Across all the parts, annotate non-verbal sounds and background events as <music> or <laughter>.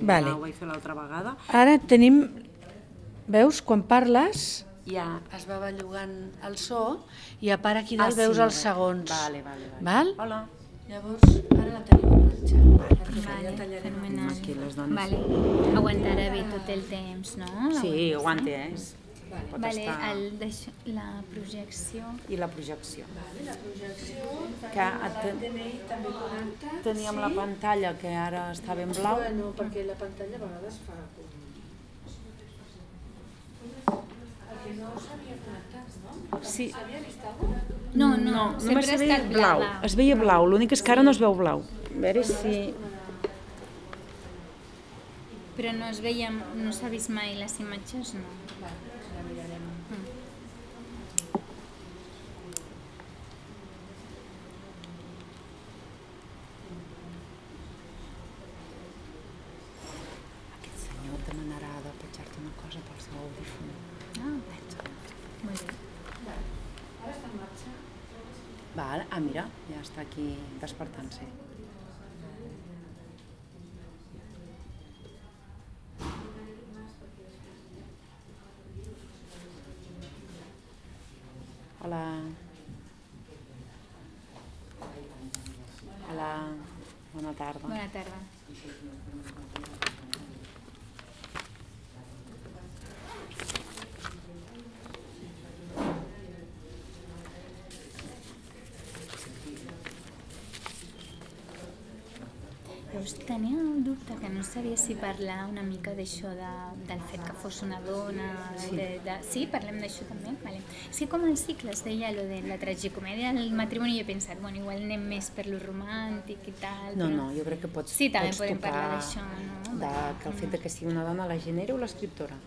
Vale, Vale. Ja ho vaig fer l'altra vegada. Ara tenim... Veus, quan parles Ja. es va bellugant el so i a part aquí Ah, dalt sí, veus els segons. Vale, vale, vale. Val? Hola. Llavors, ara la tenim en marxa. Vale, fenomenal. Aquí les dones. Vale. Aguantarà bé tot el temps, no? Sí, aguanta, eh? Pot Vale, estar... el, la projecció... I la projecció. La projecció, Que et ten- també connectat. teníem la pantalla que ara estava en blau. Bueno, perquè la pantalla a vegades fa que no s'havia connectat, no? Sí, S'havia vist alguna No, no, no, sempre només ha se veia estat blau. blava. Es veia blau, l'únic és que ara no es veu blau. A veure si... Però no es veia, no s'ha vist mai les imatges, no. La mirarem. Aquest senyor et demanarà de petjar-te una cosa pel seu audífon. Ah, molt bé. Ara està en marxa. Val, ah, mira, ja està aquí despertant-se. Hola. Hola, bona tarda. Bona tarda. Llavors tenia el dubte que no sabia si parlar una mica d'això de, del fet que fos una dona... Sí, de, de, sí parlem d'això també? Vale. És que com el cicle es deia lo de la tragicomèdia del matrimoni, jo he pensat, bueno, igual anem més per lo romàntic i tal, No, però... no, jo crec que pots, Sí, també pots podem tocar parlar d'això, no? de que el fet de que sigui una dona la genera o l'escriptora.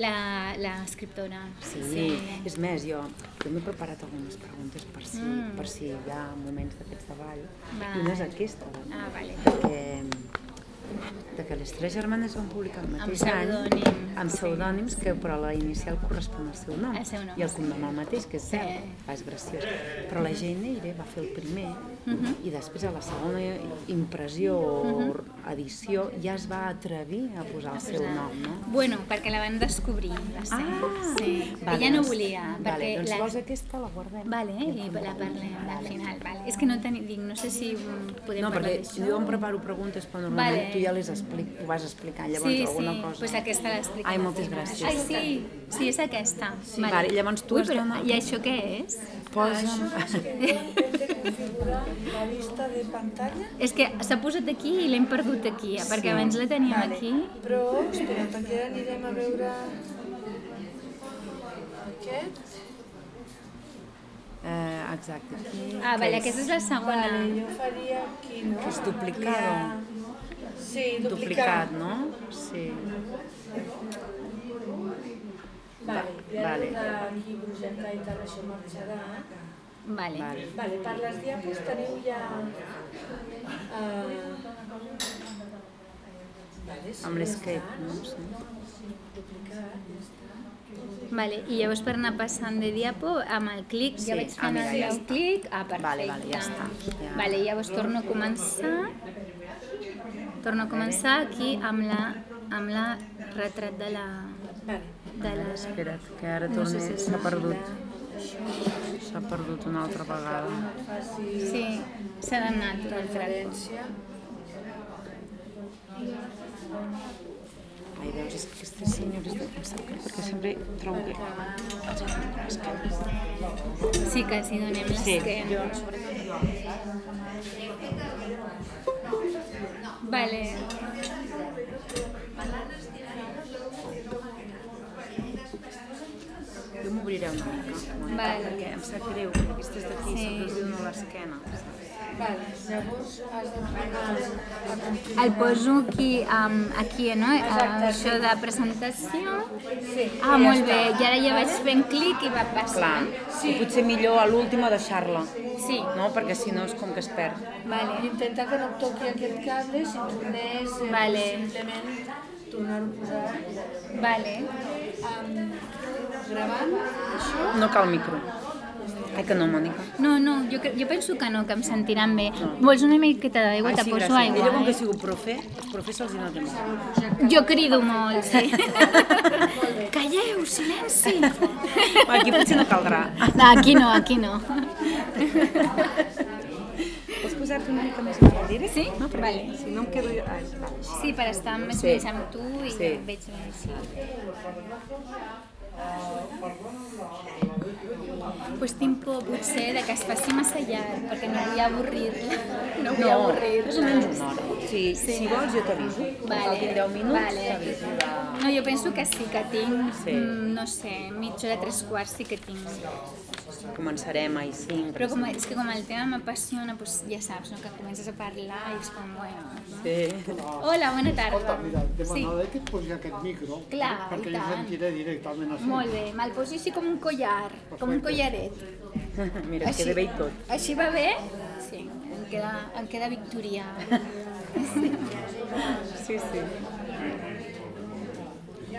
La, la escriptora. Sí, sí. és més, jo, jo m'he preparat algunes preguntes per si, Mm. per si hi ha moments d'aquests de ball. Val. I una és aquesta, Ah, vale. perquè de que les tres germanes van publicar el mateix any pseudònims, amb sí. pseudònims que però la inicial correspon al seu nom Al seu nom, i el cognom el mateix, que és Sí. cert, ah, és graciós. Però la Jane Eyre va fer el primer Mhm. i després a la segona impressió o edició ja es va atrevir a posar el seu nom, no? Bueno, perquè la van descobrir, la sé. Ah, sí. vale, Ella no doncs- volia, Vale, perquè doncs la... vols aquesta, la guardem. Vale, i la parlem al final. Vale. És que no teni... dic, no sé si podem No, parlar perquè d'això. jo em preparo preguntes, però normalment Vale. tu ja les explic, ho vas explicant, llavors sí, alguna sí, cosa... pues aquesta l'explico. Ai, moltes gràcies. Ai, sí, sí, és aquesta. Sí, vale, llavors tu Ui, has però, d'anar- I això què és? Posa'm... De configurar la vista de pantalla. És que s'ha posat aquí i l'hem perdut aquí, eh, perquè Sí. abans la teníem Vale. aquí. Però, espera, perquè ara anirem a veure aquest. Eh, exacte. Ah, que vale, és aquesta és la segona. Vale, jo faria aquí, no? Que és duplicado. Ampliar. Sí, duplicat. duplicat, no? Sí. Vale, Vale. i tal, això marxarà. Vale. Vale. Vale, per les diapos teniu ja... Uh, vale, Amb l'escape, no? Sí. Duplicat, ja està. Vale, i llavors per anar passant de diapo, amb el clic, Sí, ja vaig ah, fent mira, el ja està. clic, ah, perfecte. Vale, vale, ja està, ja. Vale, llavors torno a començar, torno a començar aquí amb la, amb la retrat de la... Vale. De la... Espera't, que ara No sé torni, si s'ha perdut. S'ha perdut una altra vegada. Sí, s'ha d'anar tot el tracte. referència. Ai, veus, és que aquestes senyores de em sap greu, perquè sempre trobo que els han de l'esquena. Sí, que si donem Sí, l'esquena. sobretot Vale. Jo m'obriré una mica, una mica, Vale. perquè em sap greu, perquè aquestes d'aquí Sí. sempre els a l'esquena. Vale, llavors has de. El poso aquí, um, aquí no? Exacte, Això de presentació. Sí, Ah, ja molt bé. I ara ja vaig fent clic i va Clar, passant. sí. potser millor a l'última deixar-la, Sí. no? Perquè si no és com que es perd. Vale. Intenta que no et toqui aquest cable, si tornés eh, Vale. simplement tornar-ho a posar. Vale. Um, gravant, això. No cal micro. Ai, que no, Mònica. No, no, jo, jo penso que no, que em sentiran bé. Vols una miqueta d'aigua? Ai, Te sí, poso gràcies. aigua, Ella, com que eh? sigut profe, els professors els nota molt. Jo crido molt, sí. <laughs> Calleu, silenci! Aquí potser no caldrà. No, aquí no, aquí no. Vols posar-te una mica més a darrere? Sí? No, perquè Vale. si no em quedo jo... Ai, vale. Sí, per estar més Sí. més amb tu i Sí. veig més. Pues tinc por, potser, de que es faci massa llarg, perquè no vull avorrir-la. <laughs> No vull No, avorrir-la. més o menys una hora. Si, Sí. si vols jo t'aviso. Quan faltin 10 minuts, vale. t'aviso de... No, jo penso que sí, que tinc, Sí. mm, no sé, mitja hora, tres quarts sí que tinc. Començarem a 5. Però com, és que com el tema m'apassiona, doncs ja saps, no? que comences a parlar i és com, bueno... No? Sí. Hola, bona tarda. Escolta, mira, Sí, demanaré que et posi aquest micro, Clar, i perquè jo sentiré directament així. molt bé. Me'l poso així com un collar, com un collaret. <laughs> Mira, es queda bé i tot. Així va bé? Sí, em queda, em queda victorià. <laughs> Sí, sí.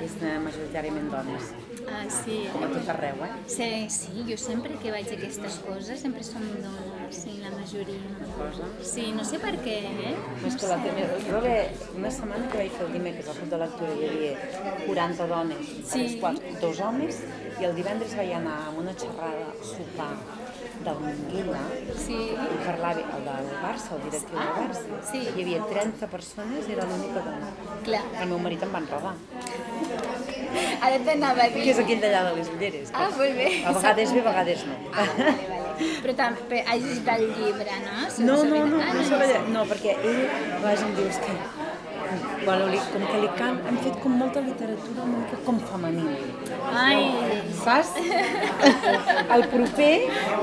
És eh, majoritàriament dones, Ah, sí, com a tot arreu, eh? Sí, sí, jo sempre que vaig a aquestes coses sempre som dones, sí, la majoria. Cosa. Sí, no sé per què, eh? És que la teva... Va haver una setmana que vaig fer el dimecres al club de lectura hi havia 40 dones, Sí. sí. les quals dos homes, i el divendres vaig anar a una xerrada a sopar del Minguella Sí. i parlava el del Barça, el directiu del Barça. sí. Hi havia 30 persones i era l'única dona. Clar, El meu marit em va enredar, ara t'anava a dir... que és aquell d'allà de les ulleres. Ah, molt bé. A vegades bé, a vegades no. Ah, vale, vale. Però també has llegit el llibre, no? No, no, no, Ah, no, no, s'ha de- no, perquè ell, em diu, és que, bueno, li, com que li can, hem fet com molta literatura una mica com femenina. Ai, Saps? El proper,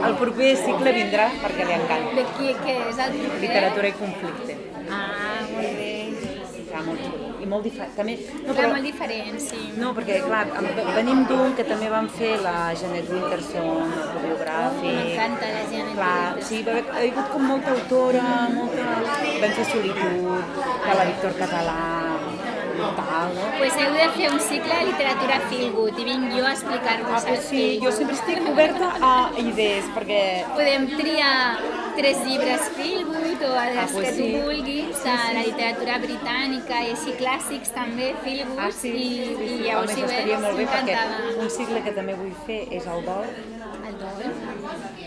el proper cicle vindrà perquè li encanta. de qui que és el proper? Literatura i conflicte. Ah, molt bé. Està molt xulo. I molt diferent. També, no, Clar, molt diferent, sí. no, perquè, clar, venim d'un que també vam fer la Janet Winterson, Oh, autobiogràfic. M'encanta la Janet Clar, Winterson. sí, va haver, ha hagut com molta autora, molta... Vam fer Solitud, de la Víctor Català, tal, no? Pues heu de fer un cicle de literatura feel good i vinc jo a explicar-vos Ah, pues el sí, jo sempre estic oberta a idees, perquè Podem triar tres llibres feel good o els Ah, pues que tu sí. vulguis, de la literatura britànica i així clàssics també, feel good, Ah, sí, i, sí, sí. i llavors Home, si veus, molt bé perquè un cicle que també vull fer és el dol, El dol.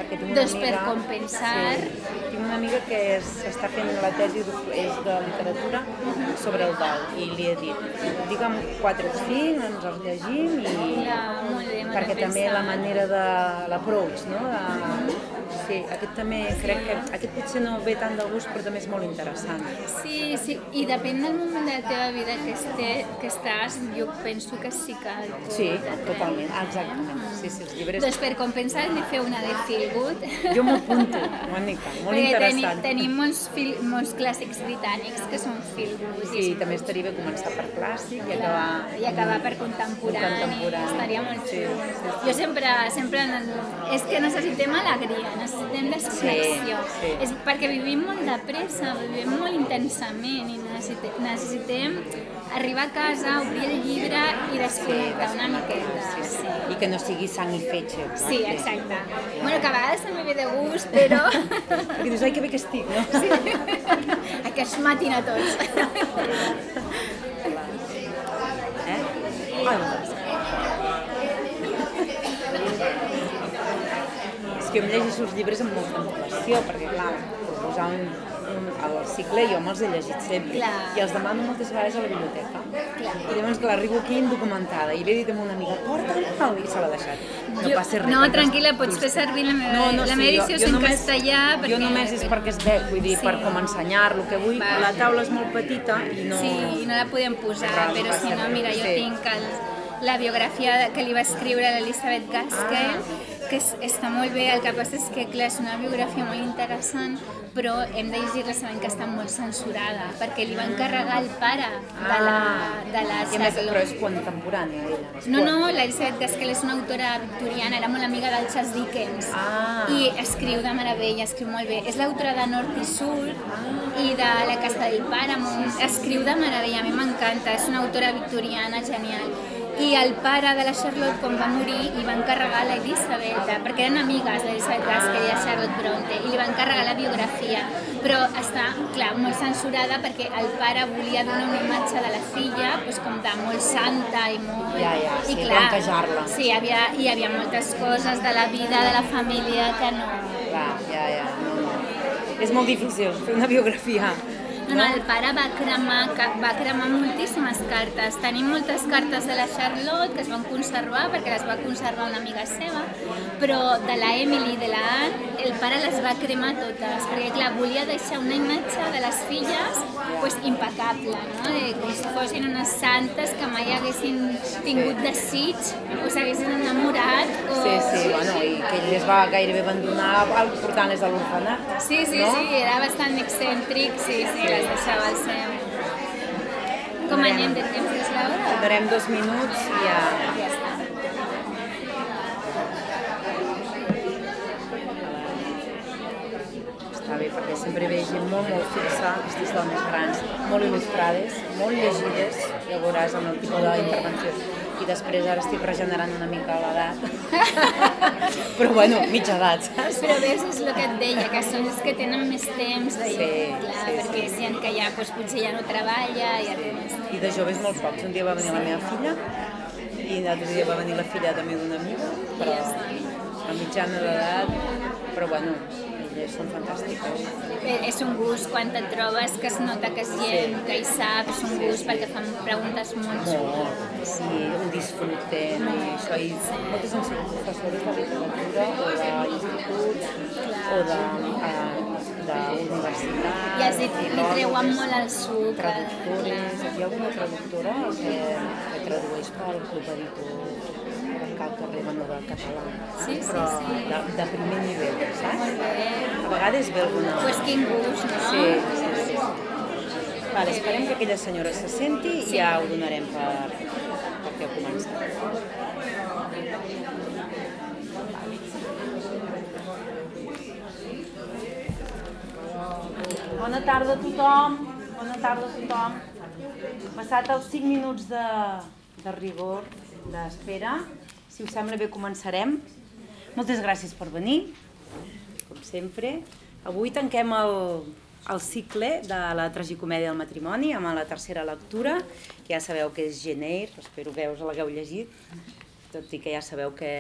Perquè tinc una Doncs per amiga... compensar. Sí, tinc una amiga que és, està fent la tesi és de literatura sobre el dol i li he dit, digue'm quatre o cinc, ens els llegim i... Clar, molt bé, perquè també la manera de l'approach, no? De, sí, aquest també crec que aquest potser no ve tant de gust però també és molt interessant. Sí, sí, i depèn del moment de la teva vida que, este, que estàs, jo penso que sí que Sí, totalment, exactament. Sí, sí, els llibres... Doncs per compensar hem de fer una de feel good. <laughs> Jo m'ho apunto, Mònica, molt Perquè tenim, interessant. tenim molts, fil, molts clàssics britànics que són i Sí, són també estaria bé començar per clàssic i acabar... i acabar per contemporani, Contemporani. estaria molt Sí, xulo. sí, sí. Jo sempre, sempre, és que necessitem alegria, necessitem desconnexió. Sí, sí. És perquè vivim molt de pressa, vivim molt intensament i necessitem, necessitem arribar a casa, obrir el llibre i desconnectar una miqueta. Sí, sí. I que no sigui sang i fetge. Sí, exacte. Bueno, que a vegades també ve de gust, però... <laughs> Perquè dius, ai, que bé que estic, no? Sí. <laughs> que es matin a tots. <laughs> Eh? Ai, és que jo em llegeixo els llibres amb molta antelació, perquè, clar, proposar un, el cicle jo me'ls he llegit sempre. Clar. I els demano moltes vegades a la biblioteca. Clar. I llavors, clar, arribo aquí indocumentada i li he dit a una amiga, porta'm, i se l'ha deixat. No Jo- passa res. no, tranquil·la, pots fer servir la meva- la meva edició en castellà, Jo perquè- només és perquè es veu, vull dir, Sí. per com ensenyar-lo que vull. Val. La taula és molt petita i no... Sí, i no la podem posar, Val, però si no, mira, jo Sí. tinc el, la biografia que li va escriure l'Elisabeth Gaskell, Ah. que és, està molt bé, el que passa és que, clar, és una biografia molt interessant, però hem de llegir-la sabent que està molt censurada, perquè li va encarregar el pare de la, de la I a més, però és contemporània, ella. És No, no, l'Elisabeth Gaskell és una autora victoriana, era molt amiga del Charles Dickens. Ah. I escriu de meravella, escriu molt bé. És l'autora de Nord i Sud i de La Casa del Páramo. Escriu de meravella, a mi m'encanta, és una autora victoriana genial. I el pare de la Charlotte, quan va morir, li va encarregar a l'Elisabet, perquè eren amigues l'Elisabet Gaskell i la Charlotte Bronte, i li va encarregar la biografia. Però està, clar, molt censurada perquè el pare volia donar una imatge de la filla doncs, com de molt santa i molt... Ja, ja, sí, I blanquejar-la. Sí, hi havia, hi havia moltes coses de la vida de la família que no... Clar, ja, ja, no, no. És molt difícil fer una biografia. No, el pare va cremar, va cremar moltíssimes cartes. Tenim moltes cartes de la Charlotte que es van conservar perquè les va conservar una amiga seva, però de la Emily i de la Anne el pare les va cremar totes, perquè clar, volia deixar una imatge de les filles pues, impecable, no? de, com si fossin unes santes que mai haguessin tingut desig o s'haguessin enamorat. Que ell les va gairebé abandonar al- portant-les a l'orfenat. Sí, sí, no? sí, era bastant excèntric, sí, sí, les deixava al seu. Com anem de temps, és l'hora? Donarem dos minuts i ja... Ja està. Està bé, perquè sempre veig gent molt, molt fixa, aquestes dones grans, molt il·lustrades, molt llegides, ja veuràs amb el tipus d'intervenció. I després ara estic regenerant una mica l'edat. <laughs> Però bueno, mitja edat, saps? Però ves, és el que et deia, que són els que tenen més temps Sí, clar, sí, perquè si en que ja doncs, potser ja no treballa, ja té temps. I de joves molt pocs. Un dia va venir la meva filla i l'altre dia va venir la filla també d'una amiga, però a mitjana d'edat, però bueno, elles són fantàstiques. Eh, És un gust quan et trobes que es nota que és gent que hi sap, és un gust perquè fan preguntes molt. Molt, sí, ho disfruten i això, i moltes han sigut professores de literatura o d'instituts o de, eh, d'universitat. I els li treuen molt el suc. traductores, hi ha alguna traductora que, que tradueix pel club editor que al carrer bueno, del català, Sí, sí, però sí. De, de primer nivell, saps? A vegades ve alguna... Pues quin gust, no? Sí, sí, sí. Vale, esperem que aquella senyora se senti i ja ho donarem per, perquè ha començat. Bona tarda a tothom. Bona tarda a tothom. Passat els 5 minuts de, de rigor, d'espera, si us sembla bé començarem. Moltes gràcies per venir, com sempre. Avui tanquem el, el cicle de la tragicomèdia del matrimoni amb la tercera lectura, que ja sabeu que és Geneir, espero que us l'hagueu llegit, tot i que ja sabeu que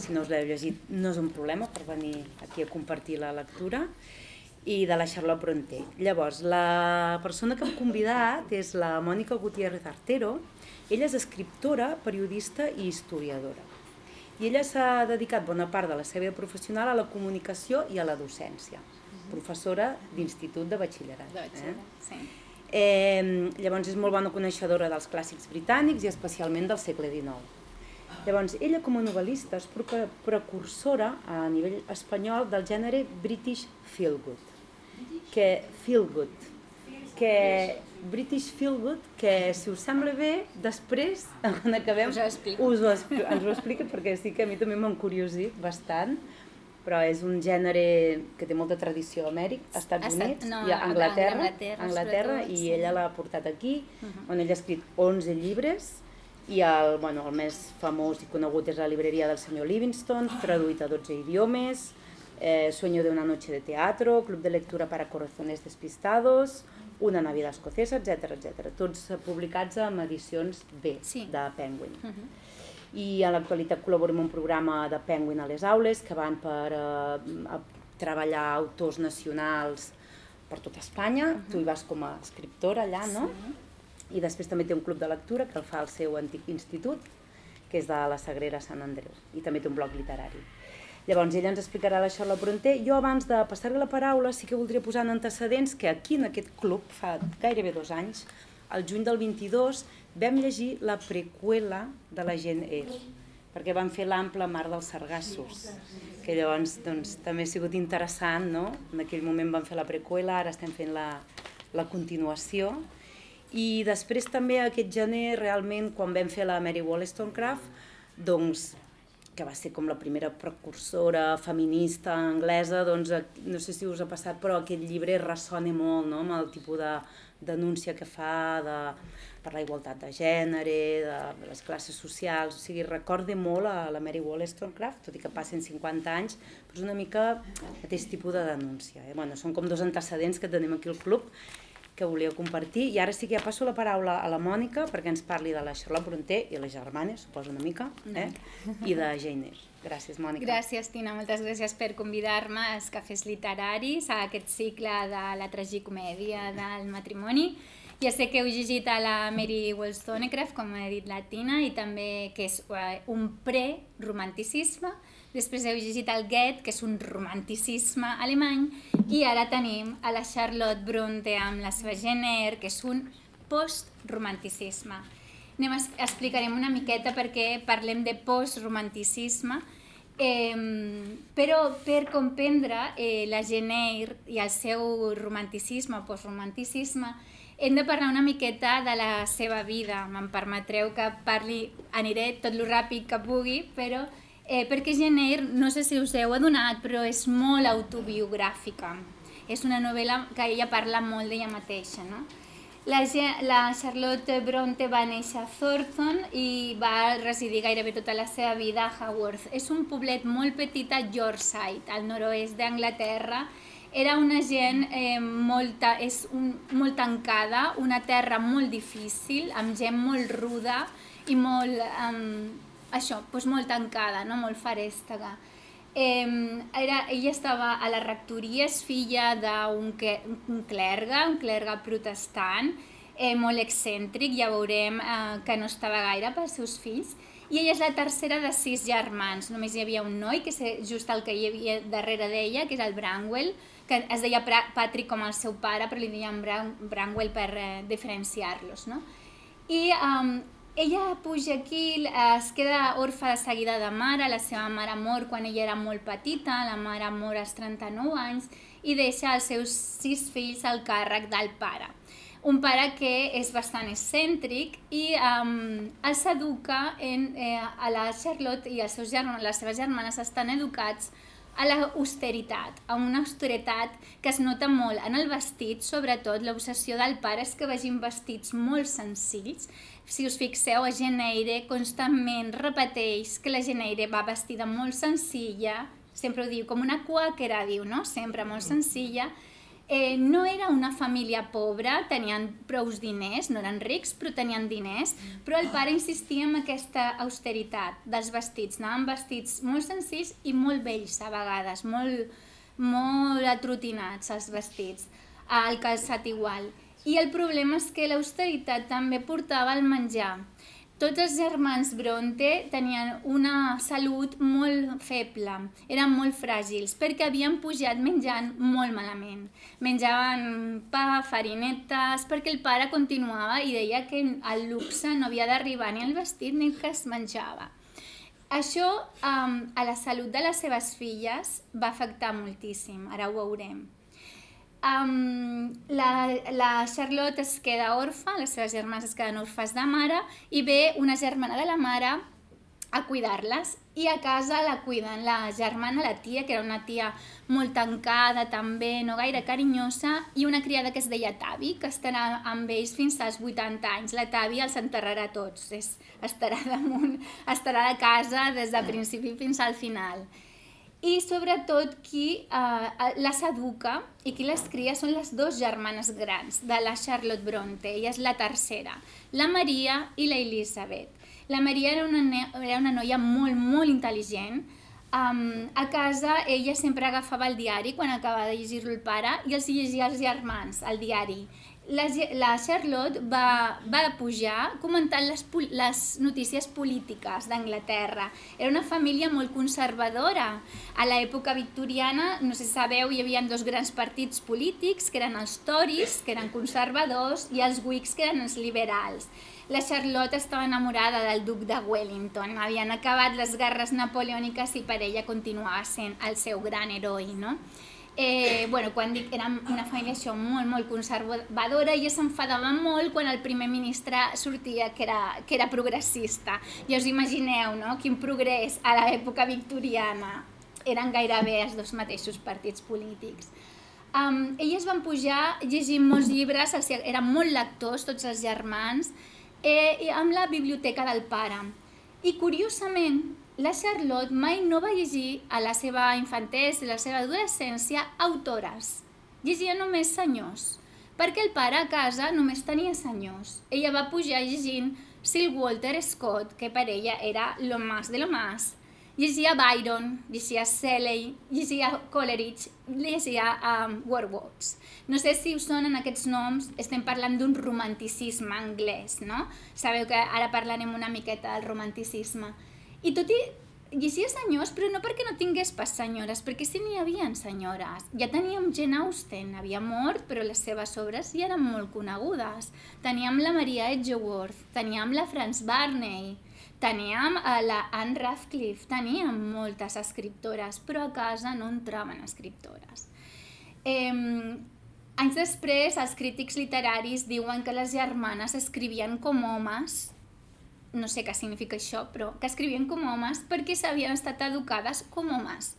si no us l'heu llegit no és un problema per venir aquí a compartir la lectura i de la Charlotte Brontë. Llavors, la persona que hem convidat és la Mònica Gutiérrez Artero. Ella és escriptora, periodista i historiadora. I ella s'ha dedicat bona part de la seva professional a la comunicació i a la docència. Professora d'institut de batxillerat. De batxillerat, sí. Eh, llavors és molt bona coneixedora dels clàssics britànics i especialment del segle XIX. Llavors, ella com a novel·lista és pre- precursora a nivell espanyol del gènere British Feel Good. Que Feel Good. Que British Feel Good, que si us sembla bé, després, <laughs> quan acabem, Us ho explico. us ho ens ho explica perquè sí que a mi també m'ha encuriosit bastant, però és un gènere que té molta tradició a Amèrica, als Estats Estat- Units no, i a Anglaterra, Anglaterra, Anglaterra sobretot, i sí. ella l'ha portat aquí, on ella ha escrit 11 llibres, i el, bueno, el més famós i conegut és la libreria del senyor Livingston, traduït a 12 idiomes, eh, Sueño de una noche de teatro, Club de lectura para corazones despistados, Una Navidad escocesa, etc etc. Tots publicats amb edicions B Sí. de Penguin. Uh -huh. I a l'actualitat col·laboro en un programa de Penguin a les aules que van per eh, a treballar autors nacionals per tota Espanya. Tu hi vas com a escriptora allà, no? I després també té un club de lectura que el fa al seu antic institut, que és de la Sagrera Sant Andreu, i també té un blog literari. Llavors, ella ens explicarà la Charlotte Brontë. Jo, abans de passar-li la paraula, sí que voldria posar en antecedents que aquí, en aquest club, fa gairebé dos anys, al juny del 22, vam llegir la preqüela de la gent Air, perquè van fer l'ample Mar dels Sargassos, que llavors doncs, també ha sigut interessant, no? En aquell moment van fer la preqüela, ara estem fent la, la continuació, i després també aquest gener, realment, quan vam fer la Mary Wollstonecraft, doncs que va ser com la primera precursora feminista anglesa, doncs eh, no sé si us ha passat, però aquest llibre ressona molt no? amb el tipus de, denúncia que fa de, per la igualtat de gènere, de les classes socials, o sigui, recorda molt a la Mary Wollstonecraft, tot i que passen 50 anys, però és una mica mateix tipus de denúncia. Eh? Bueno, són com dos antecedents que tenim aquí al club que volíeu compartir. I ara sí que ja passo la paraula a la Mònica perquè ens parli de la Charlotte Bronté i les germanes, suposo una mica, eh? i de Jane Eyre. Gràcies, Mònica. Gràcies, Tina. Moltes gràcies per convidar-me als cafès literaris, a aquest cicle de la tragicomèdia del matrimoni. Ja sé que heu llegit a la Mary Wollstonecraft, com ha dit la Tina, i també que és eh, un pre-romanticisme, Després heu llegit el Goethe, que és un romanticisme alemany, i ara tenim a la Charlotte Bronte amb la seva Jenner, que és un post-romanticisme. Anem explicarem una miqueta perquè parlem de post-romanticisme, eh, però per comprendre eh, la Jenner i el seu romanticisme o post-romanticisme, hem de parlar una miqueta de la seva vida. Me'n permetreu que parli, aniré tot lo ràpid que pugui, però eh, perquè Jenner, no sé si us heu adonat, però és molt autobiogràfica. És una novel·la que ella parla molt d'ella mateixa, no? La, la Charlotte Bronte va néixer a Thornton i va residir gairebé tota la seva vida a Haworth. És un poblet molt petit a Yorkshire, al nord-oest d'Anglaterra. Era una gent eh, molt, és un, molt tancada, una terra molt difícil, amb gent molt ruda i molt... Eh, això, doncs molt tancada, no? molt farèstega. Eh, era, ella estava a la rectoria, és filla d'un un clergue, un clergue protestant, eh, molt excèntric, ja veurem eh, que no estava gaire pels seus fills, i ella és la tercera de sis germans. Només hi havia un noi, que és just el que hi havia darrere d'ella, que és el Branwell, que es deia Patrick com el seu pare, però li deien Branwell per eh, diferenciar-los. No? I um, ella puja aquí, es queda orfa de seguida de mare, la seva mare mor quan ella era molt petita, la mare mor als 39 anys i deixa els seus sis fills al càrrec del pare. Un pare que és bastant excèntric i um, els educa en, eh, a la Charlotte i els seus germans, les seves germanes estan educats a l'austeritat, a una austeritat que es nota molt en el vestit, sobretot l'obsessió del pare és que vegin vestits molt senzills, si us fixeu, a Geneire constantment repeteix que la Geneire va vestida molt senzilla, sempre ho diu, com una quàquera, diu, no? Sempre molt senzilla. Eh, no era una família pobra, tenien prous diners, no eren rics, però tenien diners, però el pare insistia en aquesta austeritat dels vestits. Anaven vestits molt senzills i molt vells a vegades, molt, molt atrotinats els vestits. El calçat igual. I el problema és que l'austeritat també portava el menjar. Tots els germans Bronte tenien una salut molt feble, eren molt fràgils, perquè havien pujat menjant molt malament. Menjaven pa, farinetes, perquè el pare continuava i deia que el luxe no havia d'arribar ni al vestit ni que es menjava. Això um, a la salut de les seves filles va afectar moltíssim, ara ho veurem. Um, la, la Charlotte es queda orfa, les seves germanes es queden orfes de mare i ve una germana de la mare a cuidar-les i a casa la cuiden. La germana, la tia, que era una tia molt tancada també, no gaire carinyosa, i una criada que es deia Tavi, que estarà amb ells fins als 80 anys. La Tavi els enterrarà tots, és, estarà damunt, estarà a casa des del principi fins al final i sobretot qui eh, les educa i qui les cria són les dues germanes grans de la Charlotte Bronte, ella és la tercera, la Maria i la Elisabet. La Maria era una, era una noia molt, molt intel·ligent, um, a casa ella sempre agafava el diari quan acabava de llegir-lo el pare i els llegia als germans, el diari la, la Charlotte va, va pujar comentant les, les notícies polítiques d'Anglaterra. Era una família molt conservadora. A l'època victoriana, no sé si sabeu, hi havia dos grans partits polítics, que eren els Tories, que eren conservadors, i els Whigs, que eren els liberals. La Charlotte estava enamorada del duc de Wellington. Havien acabat les guerres napoleòniques i per ella continuava sent el seu gran heroi, no? Eh, bueno, quan dic era una família això molt, molt conservadora i s'enfadava molt quan el primer ministre sortia que era, que era progressista. Ja us imagineu, no?, quin progrés a l'època victoriana eren gairebé els dos mateixos partits polítics. Um, elles van pujar llegint molts llibres, eren molt lectors, tots els germans, eh, amb la biblioteca del pare. I curiosament, la Charlotte mai no va llegir a la seva infantesa i la seva adolescència autores. Llegia només senyors, perquè el pare a casa només tenia senyors. Ella va pujar llegint Sir Walter Scott, que per ella era lo más de lo más. Llegia Byron, llegia Shelley, llegia Coleridge, llegia um, Wordsworth. No sé si us sonen aquests noms, estem parlant d'un romanticisme anglès, no? Sabeu que ara parlarem una miqueta del romanticisme. I tot i llegia senyors, però no perquè no tingués pas senyores, perquè sí n'hi havia senyores. Ja teníem Jane Austen, havia mort, però les seves obres ja eren molt conegudes. Teníem la Maria Edgeworth, teníem la Frances Barney, teníem a la Anne Radcliffe, teníem moltes escriptores, però a casa no entraven escriptores. Eh, anys després, els crítics literaris diuen que les germanes escrivien com homes no sé què significa això, però que escrivien com homes perquè s'havien estat educades com homes.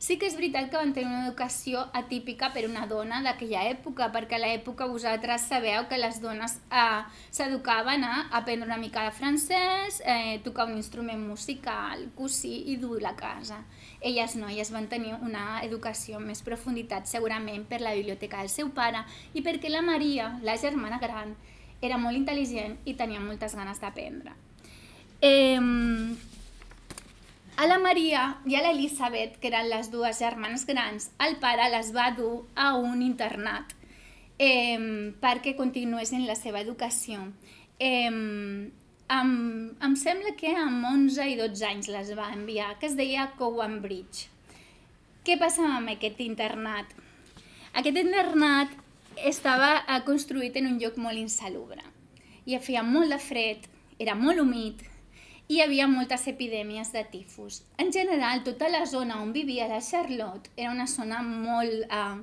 Sí que és veritat que van tenir una educació atípica per una dona d'aquella època, perquè a l'època vosaltres sabeu que les dones eh, s'educaven a aprendre una mica de francès, eh, tocar un instrument musical, cosir i dur la casa. Elles no, elles van tenir una educació amb més profunditat segurament per la biblioteca del seu pare i perquè la Maria, la germana gran, era molt intel·ligent i tenia moltes ganes d'aprendre. Eh, a la Maria i a l'Elisabet, que eren les dues germanes grans, el pare les va dur a un internat eh, perquè continuessin la seva educació. Eh, em, em sembla que amb 11 i 12 anys les va enviar, que es deia Cowan Bridge. Què passava amb aquest internat? Aquest internat estava eh, construït en un lloc molt insalubre. Hi feia molt de fred, era molt humit, hi havia moltes epidèmies de tifus. En general, tota la zona on vivia la Charlotte era una zona molt, eh,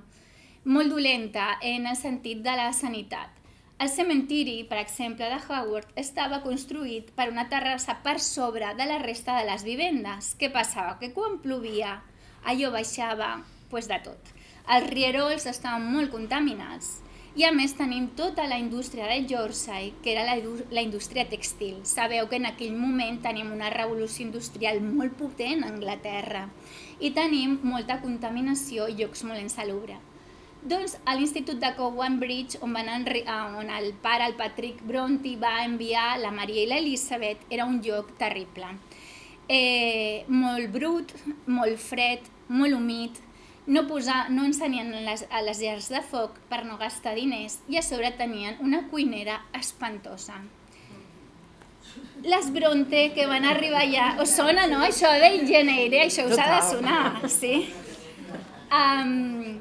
molt dolenta en el sentit de la sanitat. El cementiri, per exemple, de Howard estava construït per una terrassa per sobre de la resta de les vivendes. Què passava? Que quan plovia allò baixava pues, de tot. Els rierols estaven molt contaminats i a més tenim tota la indústria de Yorkshire, que era la, la indústria textil. Sabeu que en aquell moment tenim una revolució industrial molt potent a Anglaterra i tenim molta contaminació i llocs molt insalubres. Doncs a l'Institut de Cowan Bridge, on, van on el pare, el Patrick Bronte, va enviar la Maria i l'Elisabet, era un lloc terrible. Eh, molt brut, molt fred, molt humit, no, posar, no encenien les, a les llars de foc per no gastar diners i a sobre tenien una cuinera espantosa. Les Bronte que van arribar allà, us sona, no? Això del gènere, això us ha de sonar, sí? Um,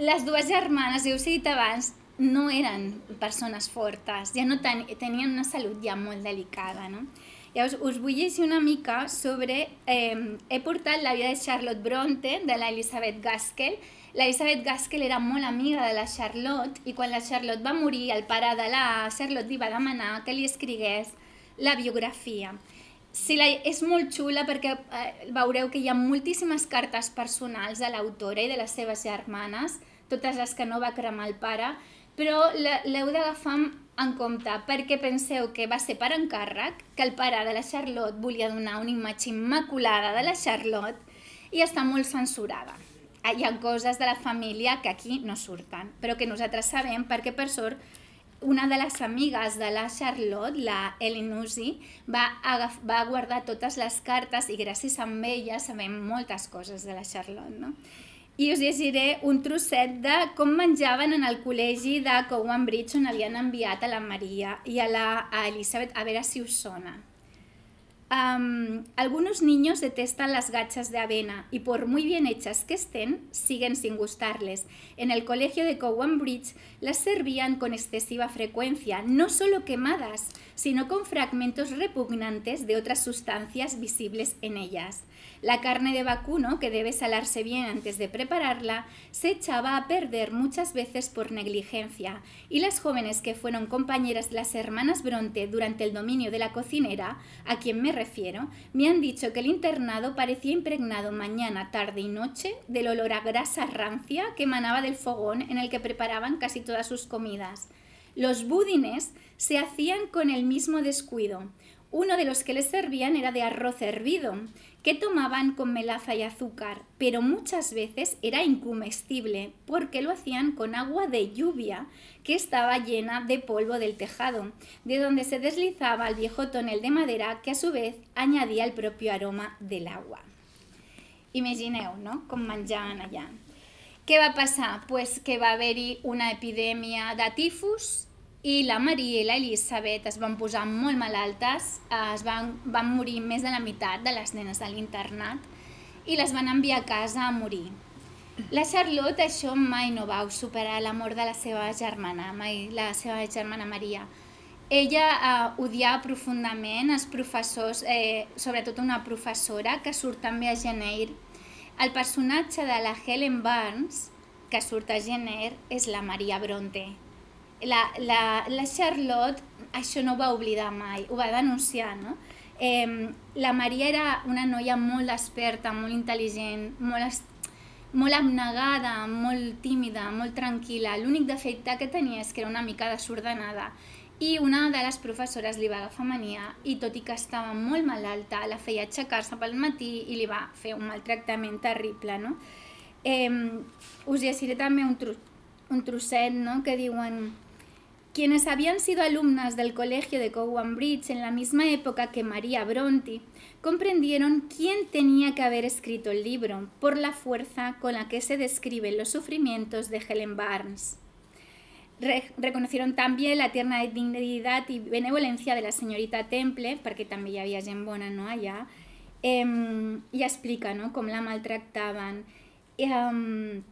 les dues germanes, ja us he dit abans, no eren persones fortes, ja no ten, tenien una salut ja molt delicada, no? Llavors, us vull llegir una mica sobre... Eh, he portat la vida de Charlotte Bronte, de l'Elisabeth Gaskell. L'Elisabeth Gaskell era molt amiga de la Charlotte i quan la Charlotte va morir, el pare de la Charlotte li va demanar que li escrigués la biografia. Sí, la, és molt xula perquè eh, veureu que hi ha moltíssimes cartes personals de l'autora i de les seves germanes, totes les que no va cremar el pare, però l'heu d'agafar en compte perquè penseu que va ser per encàrrec, que el pare de la Charlotte volia donar una imatge immaculada de la Charlotte i està molt censurada. Ah, hi ha coses de la família que aquí no surten, però que nosaltres sabem perquè, per sort, una de les amigues de la Charlotte, la Ellen Uzi, va, va guardar totes les cartes i gràcies a ella sabem moltes coses de la Charlotte. No? I us llegiré un trosset de com menjaven en el col·legi de Cowan Bridge on havien enviat a la Maria i a la a Elizabeth, a veure si us sona. Um, algunos niños detestan las gachas de avena y por muy bien hechas que estén, siguen sin gustarles. En el colegio de Cowan Bridge las servían con excesiva frecuencia, no solo quemadas, sino con fragmentos repugnantes de otras sustancias visibles en ellas. La carne de vacuno, que debe salarse bien antes de prepararla, se echaba a perder muchas veces por negligencia, y las jóvenes que fueron compañeras de las hermanas Bronte durante el dominio de la cocinera, a quien me refiero, me han dicho que el internado parecía impregnado mañana, tarde y noche del olor a grasa rancia que emanaba del fogón en el que preparaban casi todas sus comidas. Los budines se hacían con el mismo descuido. Uno de los que les servían era de arroz hervido, que tomaban con melaza y azúcar, pero muchas veces era incomestible porque lo hacían con agua de lluvia que estaba llena de polvo del tejado, de donde se deslizaba el viejo tonel de madera que a su vez añadía el propio aroma del agua. Imagineu, no?, com menjaven allà. Què va passar? Pues que va haver-hi una epidèmia de tifus i la Maria i l'Elisabet es van posar molt malaltes, es van, van morir més de la meitat de les nenes de l'internat i les van enviar a casa a morir. La Charlotte això mai no va superar l'amor de la seva germana, mai la seva germana Maria. Ella eh, odiava profundament els professors, eh, sobretot una professora que surt també a Geneir. El personatge de la Helen Barnes, que surt a Geneir, és la Maria Bronte, la, la, la Charlotte això no ho va oblidar mai, ho va denunciar, no? Eh, la Maria era una noia molt experta, molt intel·ligent, molt, molt abnegada, molt tímida, molt tranquil·la. L'únic defecte que tenia és que era una mica desordenada i una de les professores li va agafar mania i tot i que estava molt malalta la feia aixecar-se pel matí i li va fer un maltractament terrible. No? Eh, us llegiré també un, tro un trosset no? que diuen Quienes habían sido alumnas del colegio de Cowan Bridge en la misma época que María Bronte, comprendieron quién tenía que haber escrito el libro por la fuerza con la que se describen los sufrimientos de Helen Barnes. reconocieron también la tierna dignidad y benevolencia de la señorita Temple, porque también ya había gent bona no, allá, em, y explica no, cómo la maltractaban. Em,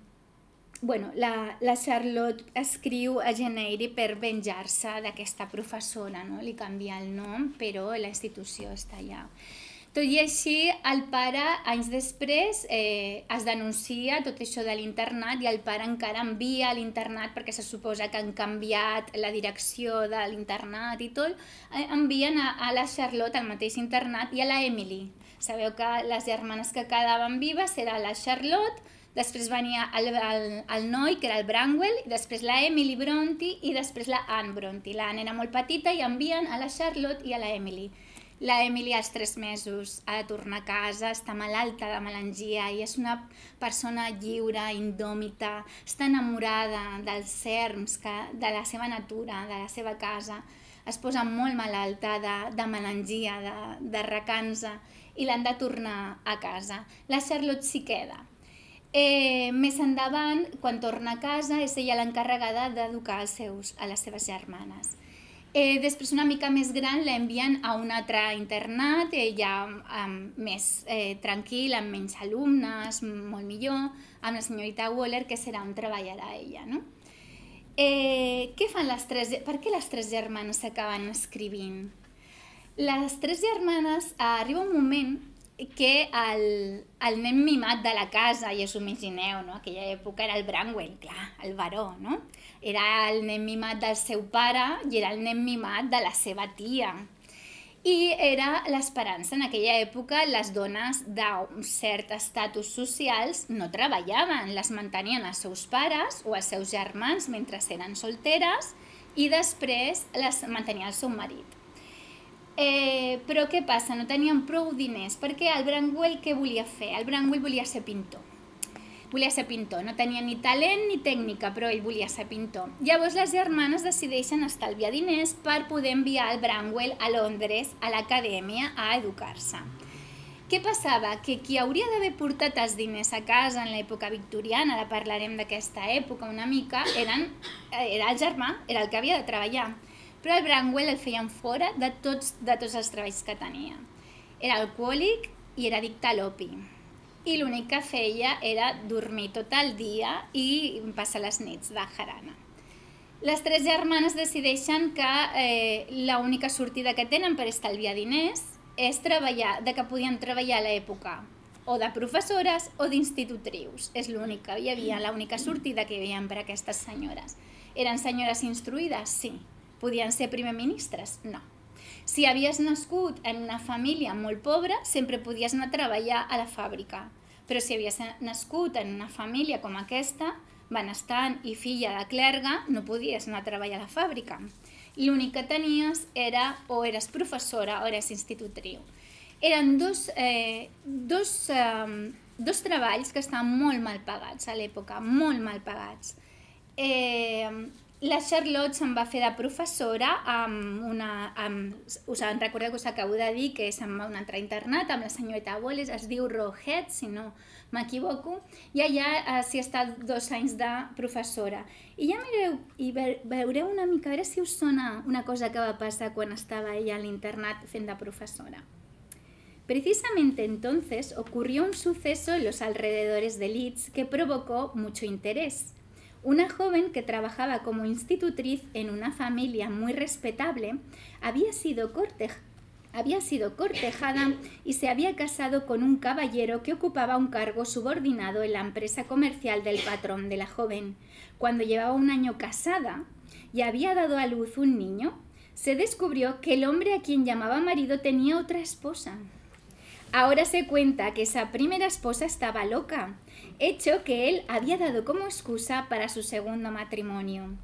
bueno, la, la Charlotte escriu a Geneiri per venjar-se d'aquesta professora, no? li canvia el nom, però la institució està allà. Tot i així, el pare, anys després, eh, es denuncia tot això de l'internat i el pare encara envia a l'internat perquè se suposa que han canviat la direcció de l'internat i tot, eh, envien a, a la Charlotte al mateix internat i a la Emily. Sabeu que les germanes que quedaven vives era la Charlotte, després venia el, el, el noi, que era el Branwell, després la Emily Bronte i després la Anne Bronte. La era molt petita i envien a la Charlotte i a la Emily. La Emily als tres mesos ha de tornar a casa, està malalta de melangia i és una persona lliure, indòmita, està enamorada dels cerms, que, de la seva natura, de la seva casa. Es posa molt malalta de, de melangia, de, de recansa i l'han de tornar a casa. La Charlotte s'hi queda Eh, més endavant, quan torna a casa, és ella l'encarregada d'educar seus, a les seves germanes. Eh, després, una mica més gran, l'envien a un altre internat, eh, ja um, més eh, tranquil, amb menys alumnes, molt millor, amb la senyorita Waller, que serà on treballarà ella. No? Eh, què fan les tres... Per què les tres germanes s'acaben escrivint? Les tres germanes, eh, arriba un moment que el, el nen mimat de la casa, i us ho imagineu, no? aquella època era el Branwell, clar, el baró, no? Era el nen mimat del seu pare i era el nen mimat de la seva tia. I era l'esperança. En aquella època les dones d'un cert estatus socials no treballaven, les mantenien els seus pares o els seus germans mentre eren solteres i després les mantenia el seu marit. Eh, però què passa? No tenien prou diners, perquè el Branwell què volia fer? El Branwell volia ser pintor. Volia ser pintor, no tenia ni talent ni tècnica, però ell volia ser pintor. Llavors les germanes decideixen estalviar diners per poder enviar el Branwell a Londres, a l'acadèmia, a educar-se. Què passava? Que qui hauria d'haver portat els diners a casa en l'època victoriana, ara parlarem d'aquesta època una mica, eren, eh, era el germà, era el que havia de treballar però el Branwell el feien fora de tots, de tots els treballs que tenia. Era alcohòlic i era addicte a l'opi. I l'únic que feia era dormir tot el dia i passar les nits de jarana. les tres germanes decideixen que eh, l'única sortida que tenen per estalviar diners és treballar, de que podien treballar a l'època o de professores o d'institutrius. És l'única, hi havia l'única sortida que hi havia per aquestes senyores. Eren senyores instruïdes? Sí. Podien ser primer ministres? No. Si havies nascut en una família molt pobra, sempre podies anar a treballar a la fàbrica. Però si havies nascut en una família com aquesta, benestant i filla de clerga, no podies anar a treballar a la fàbrica. L'únic que tenies era o eres professora o eres institutriu. Eren dos, eh, dos, eh, dos treballs que estaven molt mal pagats a l'època, molt mal pagats. Eh, la Charlotte se'n va fer de professora amb una... Amb, us en recordeu que us acabo de dir que se'n va un altre internat amb la senyoreta Wallace, es diu Rohead, si no m'equivoco, i allà eh, s'hi està dos anys de professora. I ja mireu i ve, veureu una mica, a veure si us sona una cosa que va passar quan estava ella a l'internat fent de professora. Precisamente entonces ocurrió un suceso en los alrededores de Leeds que provocó mucho interés. Una joven que trabajaba como institutriz en una familia muy respetable había sido, cortejada y se había casado con un caballero que ocupaba un cargo subordinado en la empresa comercial del patrón de la joven. Cuando llevaba un año casada y había dado a luz un niño, se descubrió que el hombre a quien llamaba marido tenía otra esposa. Ahora se cuenta que esa primera esposa estaba loca hecho que él había dado como excusa para su segundo matrimonio.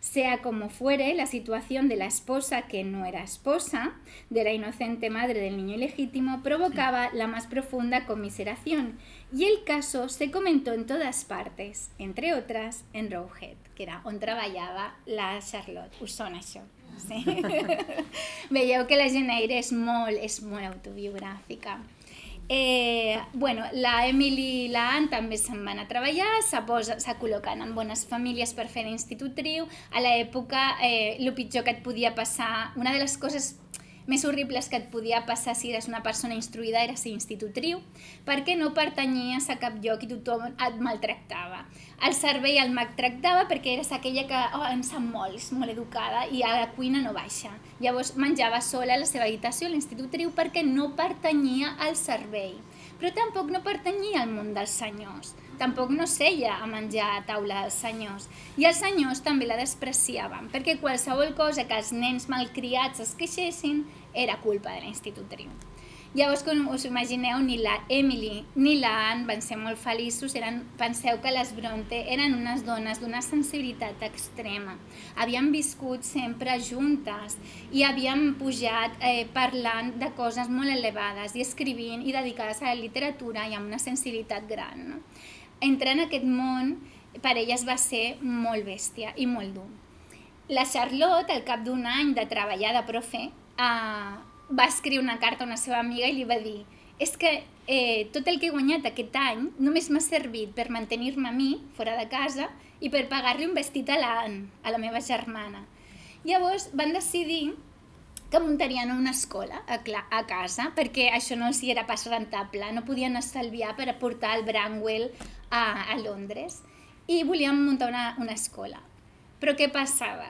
Sea como fuere, la situación de la esposa que no era esposa, de la inocente madre del niño ilegítimo, provocaba la más profunda conmiseración y el caso se comentó en todas partes, entre otras en Roehead, que era on treballava la Charlotte. Us sona això? Sí? <laughs> Que la Geneire és molt, és molt. Eh, bueno, la Emily i la també se'n van a treballar, se col·loquen en bones famílies per fer d'institutriu. A l'època, eh, el pitjor que et podia passar, una de les coses més horribles que et podia passar si eres una persona instruïda era ser institutriu, perquè no pertanyies a cap lloc i tothom et maltractava. El servei el maltractava perquè eres aquella que oh, em sap molt, és molt educada i a la cuina no baixa. Llavors menjava sola a la seva habitació l'institutriu perquè no pertanyia al servei. Però tampoc no pertanyia al món dels senyors tampoc no seia a menjar a taula dels senyors. I els senyors també la despreciaven, perquè qualsevol cosa que els nens malcriats es queixessin era culpa de l'institutriu. Llavors, com us imagineu, ni la Emily ni la Anne van ser molt feliços. Eren, penseu que les Bronte eren unes dones d'una sensibilitat extrema. Havien viscut sempre juntes i havien pujat eh, parlant de coses molt elevades i escrivint i dedicades a la literatura i amb una sensibilitat gran. No? entrar en aquest món per elles va ser molt bèstia i molt dur. La Charlotte, al cap d'un any de treballar de profe, eh, va escriure una carta a una seva amiga i li va dir és que eh, tot el que he guanyat aquest any només m'ha servit per mantenir-me a mi fora de casa i per pagar-li un vestit a l'Anne, a la meva germana. Llavors van decidir que muntarien una escola a, a casa perquè això no els era pas rentable, no podien estalviar per aportar el Branwell a, a Londres i volíem muntar una, una escola. Però què passava?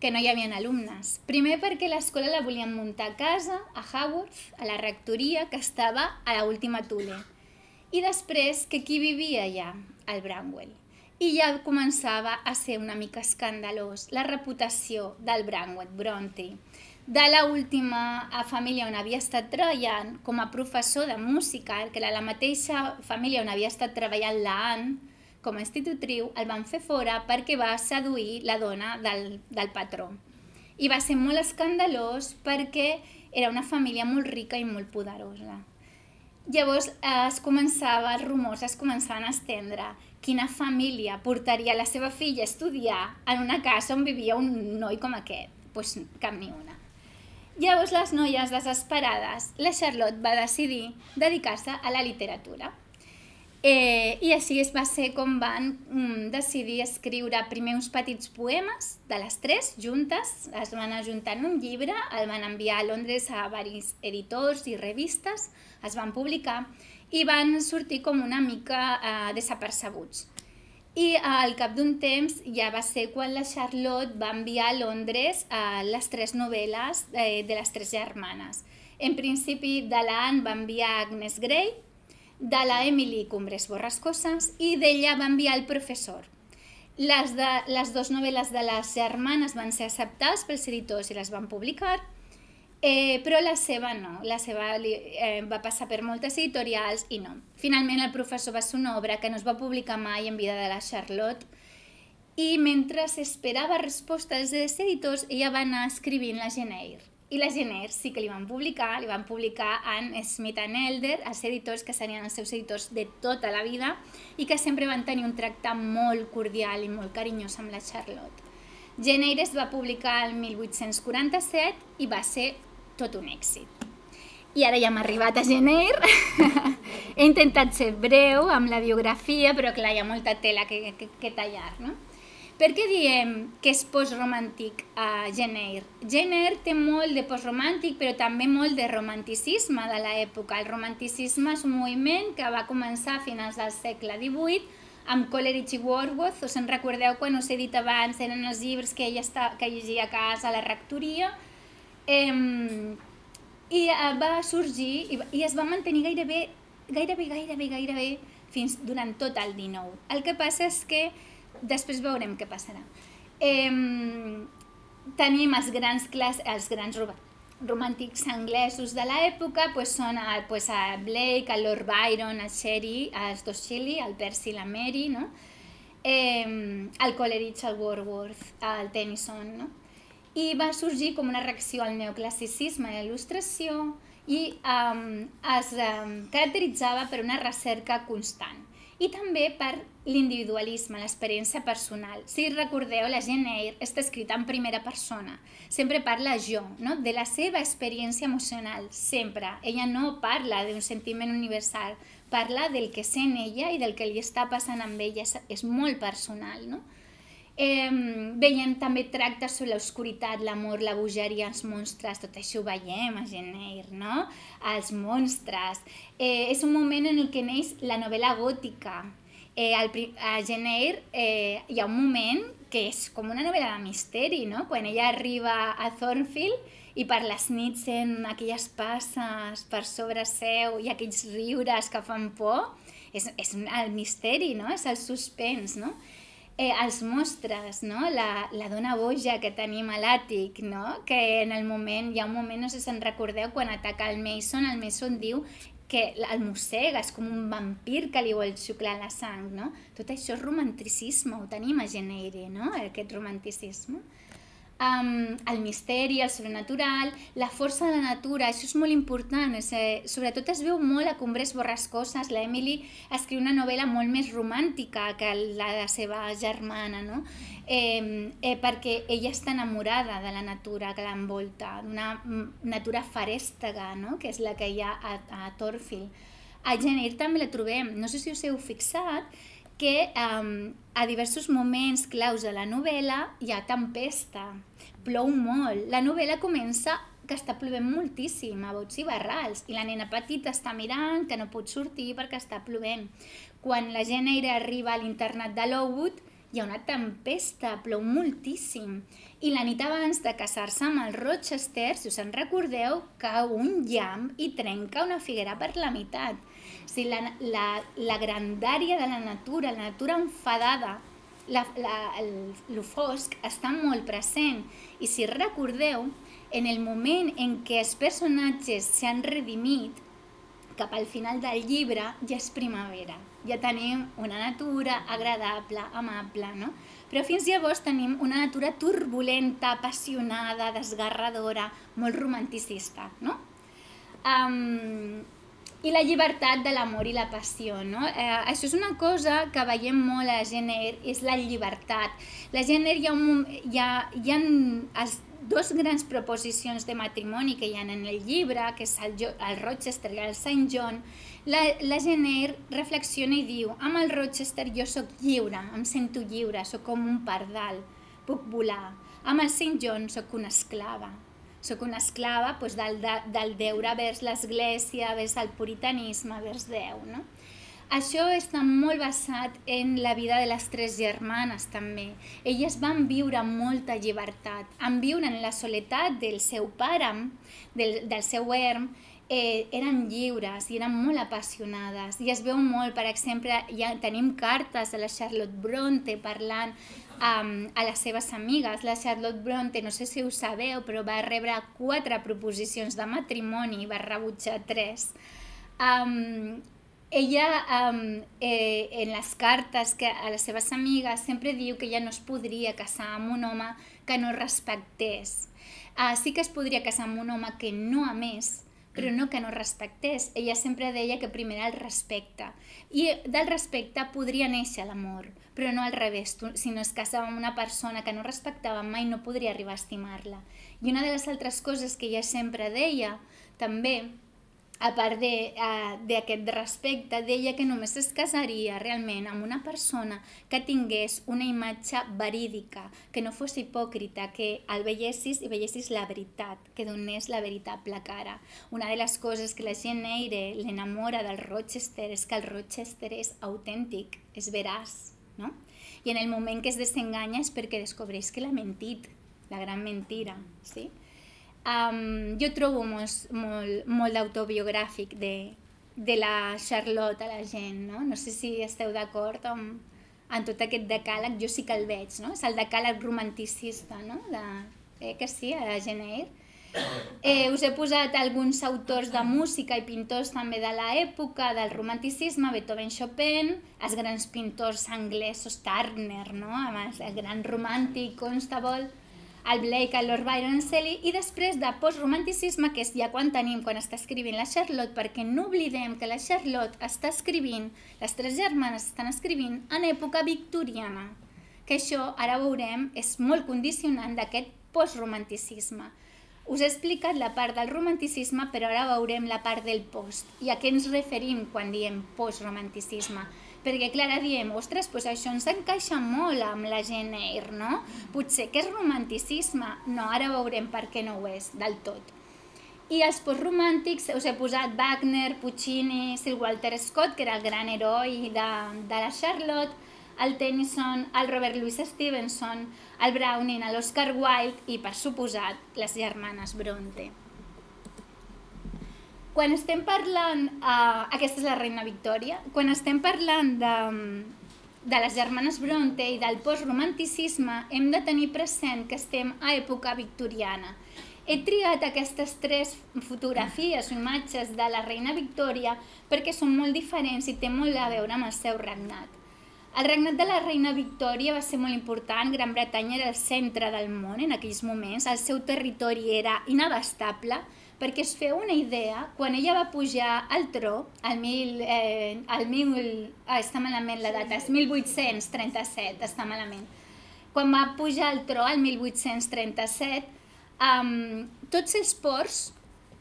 Que no hi havia alumnes. Primer perquè l'escola la volien muntar a casa, a Haworth, a la rectoria, que estava a la última Tule. I després que qui vivia allà? Al Branwell. I ja començava a ser una mica escandalós la reputació del Branwell Bronte de la última família on havia estat treballant com a professor de música, que era la mateixa família on havia estat treballant l'Anne com a institutriu, el van fer fora perquè va seduir la dona del, del patró. I va ser molt escandalós perquè era una família molt rica i molt poderosa. Llavors es començava, els rumors es començaven a estendre. Quina família portaria la seva filla a estudiar en una casa on vivia un noi com aquest? Doncs pues cap ni una. Llavors les noies desesperades, la Charlotte va decidir dedicar-se a la literatura. Eh, I així es va ser com van mm, decidir escriure primer uns petits poemes de les tres juntes, es van ajuntar en un llibre, el van enviar a Londres a varis editors i revistes, es van publicar i van sortir com una mica eh, desapercebuts. I al cap d'un temps ja va ser quan la Charlotte va enviar a Londres a les tres novel·les eh, de les tres germanes. En principi, de la Anne va enviar Agnes Grey, de la Emily Cumbres Borrascoses i d'ella va enviar el professor. Les, de, les dues novel·les de les germanes van ser acceptades pels editors i les van publicar, eh, però la seva no, la seva li, eh, va passar per moltes editorials i no. Finalment el professor va ser una obra que no es va publicar mai en vida de la Charlotte i mentre esperava resposta dels editors ella va anar escrivint la Eyre. I la Jane Eyre sí que li van publicar, li van publicar en Smith and Elder, els editors que serien els seus editors de tota la vida i que sempre van tenir un tracte molt cordial i molt carinyós amb la Charlotte. Jane Eyre es va publicar el 1847 i va ser tot un èxit. I ara ja hem arribat a gener. <laughs> He intentat ser breu amb la biografia, però clar, hi ha molta tela que, que, que tallar, no? Per què diem que és postromàntic a? Jane Eyre té molt de postromàntic, però també molt de romanticisme de l'època. El romanticisme és un moviment que va començar a finals del segle XVIII amb Coleridge i Wordsworth. Us en recordeu quan us he dit abans, eren els llibres que ella està, que llegia a casa a la rectoria. Eh, I va sorgir i, i es va mantenir gairebé, gairebé, gairebé, gairebé fins durant tot el XIX. El que passa és que després veurem què passarà. Eh, tenim els grans, clas els grans romàntics anglesos de l'època, pues són el, pues, el Blake, el Lord Byron, el Sherry, els dos Shelley, el Percy i la Mary, no? eh, el Coleridge, el Wordsworth, el Tennyson, no? i va sorgir com una reacció al neoclassicisme i a l'il·lustració i um, es um, caracteritzava per una recerca constant i també per l'individualisme, l'experiència personal. Si recordeu, la Jane Eyre està escrita en primera persona. Sempre parla jo, no? de la seva experiència emocional, sempre. Ella no parla d'un sentiment universal, parla del que sent ella i del que li està passant amb ella. És, és molt personal, no? Eh, veiem també tracta sobre l'oscuritat, l'amor, la bogeria, els monstres, tot això ho veiem a Geneir, no? Els monstres. Eh, és un moment en el que neix la novel·la gòtica. Eh, al, a Geneir eh, hi ha un moment que és com una novel·la de misteri, no? Quan ella arriba a Thornfield i per les nits sent aquelles passes per sobre seu i aquells riures que fan por, és, és el misteri, no? És el suspens, no? Eh, els mostres, no? la, la dona boja que tenim a l'àtic, no? que en el moment, hi ha un moment, no sé si se'n recordeu, quan ataca el Mason, el Mason diu que el mossega, és com un vampir que li vol xuclar la sang, no? Tot això és romanticisme, ho tenim a Geneire, no? Aquest romanticisme um, el misteri, el sobrenatural, la força de la natura, això és molt important, és, eh, sobretot es veu molt a Cumbres Borrascoses, la Emily escriu una novel·la molt més romàntica que la de la seva germana, no? eh, eh, perquè ella està enamorada de la natura que l'envolta, d'una natura farèstega, no? que és la que hi ha a, a Torfield. A Jenner també la trobem, no sé si us heu fixat, que um, a diversos moments claus de la novel·la hi ha tempesta, plou molt. La novel·la comença que està plovent moltíssim, a bots i barrals, i la nena petita està mirant que no pot sortir perquè està plovent. Quan la gent arriba a l'internat de Lowood, hi ha una tempesta, plou moltíssim. I la nit abans de casar-se amb el Rochester, si us en recordeu, cau un llamp i trenca una figuera per la meitat sigui, la, la, la grandària de la natura, la natura enfadada, la, la, el, el fosc està molt present. I si recordeu, en el moment en què els personatges s'han redimit, cap al final del llibre ja és primavera. Ja tenim una natura agradable, amable, no? Però fins llavors tenim una natura turbulenta, apassionada, desgarradora, molt romanticista, no? Um, i la llibertat de l'amor i la passió, no? Eh, això és una cosa que veiem molt a Jenner, és la llibertat. La Jenner hi ha, un, hi ha, hi ha els dos grans proposicions de matrimoni que hi ha en el llibre, que és el, el Rochester i el Saint John, la, la Jenner reflexiona i diu amb el Rochester jo sóc lliure, em sento lliure, sóc com un pardal, puc volar. Amb el Saint John sóc una esclava, sóc una esclava doncs, del, de, del deure vers l'església, vers el puritanisme, vers Déu. No? això està molt basat en la vida de les tres germanes també. Elles van viure amb molta llibertat, van viure en la soledat del seu pare, del, del seu erm, eh, eren lliures i eren molt apassionades i es veu molt, per exemple, ja tenim cartes de la Charlotte Bronte parlant um, a les seves amigues. La Charlotte Bronte, no sé si ho sabeu, però va rebre quatre proposicions de matrimoni i va rebutjar tres. Um, ella um, eh, en les cartes que a les seves amigues sempre diu que ella no es podria casar amb un home que no respectés. Uh, sí que es podria casar amb un home que no amés, però no que no respectés. Ella sempre deia que primer el respecte. I del respecte podria néixer l'amor, però no al revés. Si no es casava amb una persona que no respectava mai, no podria arribar a estimar-la. I una de les altres coses que ella sempre deia, també, a part d'aquest respecte, deia que només es casaria realment amb una persona que tingués una imatge verídica, que no fos hipòcrita, que el veiessis i veiessis la veritat, que donés la veritable cara. Una de les coses que la gent Eire l'enamora del Rochester és que el Rochester és autèntic, és veraç, no? I en el moment que es desenganya és perquè descobreix que l'ha mentit, la gran mentira, sí? Um, jo trobo molt, molt, molt d'autobiogràfic de, de la Charlotte a la gent, no? No sé si esteu d'acord amb, amb tot aquest decàleg, jo sí que el veig, no? És el decàleg romanticista, no? De, eh, que sí, a la Jane Eh, us he posat alguns autors de música i pintors també de l'època del romanticisme, Beethoven, Chopin, els grans pintors anglesos, Turner, no? el gran romàntic, Constable, el Blake, el Lord Byron Shelley, i després de postromanticisme, que és ja quan tenim, quan està escrivint la Charlotte, perquè no oblidem que la Charlotte està escrivint, les tres germanes estan escrivint en època victoriana, que això, ara veurem, és molt condicionant d'aquest postromanticisme. Us he explicat la part del romanticisme, però ara veurem la part del post. I a què ens referim quan diem postromanticisme? Perquè clar, diem, ostres, doncs això ens encaixa molt amb la gent air, no? Potser que és romanticisme, no, ara veurem per què no ho és del tot. I els postromàntics us he posat Wagner, Puccini, Sir Walter Scott, que era el gran heroi de, de la Charlotte, el Tennyson, el Robert Louis Stevenson, el Browning, l'Oscar Wilde i, per suposat, les germanes Bronte. Quan estem parlant, uh, aquesta és la reina Victòria, quan estem parlant de, de les germanes Bronte i del postromanticisme, hem de tenir present que estem a època victoriana. He triat aquestes tres fotografies o imatges de la reina Victòria perquè són molt diferents i té molt a veure amb el seu regnat. El regnat de la reina Victòria va ser molt important, Gran Bretanya era el centre del món en aquells moments, el seu territori era inabastable, perquè es feu una idea, quan ella va pujar al tro, al mil, eh, al mil, ah, està malament la data, és 1837, està malament. Quan va pujar al tro, al 1837, um, tots els ports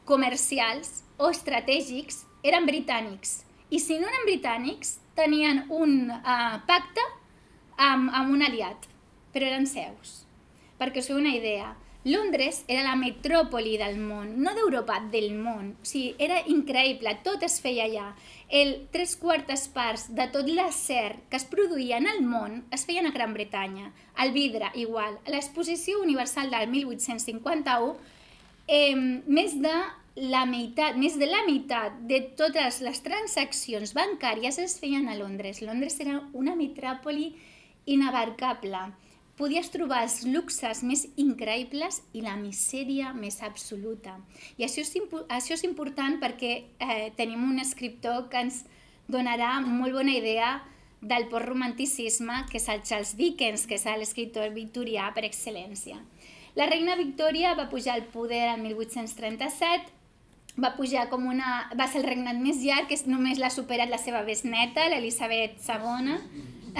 comercials o estratègics eren britànics. I si no eren britànics, tenien un uh, pacte amb, amb un aliat, però eren seus. Perquè us feu una idea, Londres era la metròpoli del món, no d'Europa, del món. O sigui, era increïble, tot es feia allà. El tres quartes parts de tot l'acer que es produïa en el món es feien a Gran Bretanya. El vidre, igual. L'exposició universal del 1851, eh, més de la meitat, més de la meitat de totes les transaccions bancàries es feien a Londres. Londres era una metròpoli inabarcable podies trobar els luxes més increïbles i la misèria més absoluta. I això és, això és important perquè eh, tenim un escriptor que ens donarà molt bona idea del postromanticisme, que és el Charles Dickens, que és l'escriptor victorià per excel·lència. La reina Victòria va pujar al poder el 1837, va pujar com una... va ser el regnat més llarg, que només l'ha superat la seva besneta, l'Elisabet II,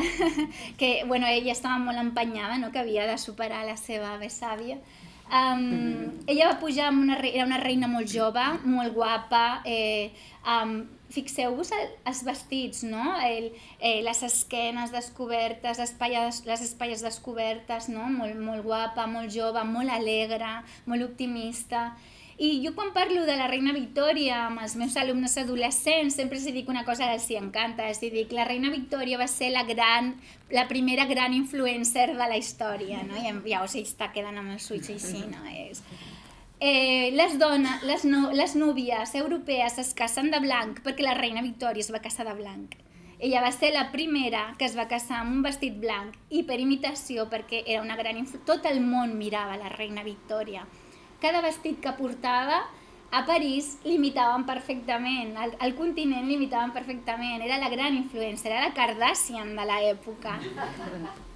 <laughs> que bueno, ella estava molt empenyada, no? que havia de superar la seva besàvia. Um, ella va pujar amb una, era una reina molt jove, molt guapa, eh, um, fixeu-vos els vestits, no? El, eh, les esquenes descobertes, les espatlles, les espatlles descobertes, no? molt, molt guapa, molt jove, molt alegre, molt optimista. I jo quan parlo de la reina Victòria amb els meus alumnes adolescents sempre els dic una cosa que els encanta, dir, que la reina Victòria va ser la gran, la primera gran influencer de la història, no? I ja us està quedant amb els ulls així, no? És... Eh, les dones, les, no, les núvies europees es casen de blanc perquè la reina Victòria es va casar de blanc. Ella va ser la primera que es va casar amb un vestit blanc i per imitació, perquè era una gran... Tot el món mirava la reina Victòria. Cada vestit que portava a París l'imitaven perfectament, al, al continent l'imitaven perfectament, era la gran influència, era la Kardashian de l'època.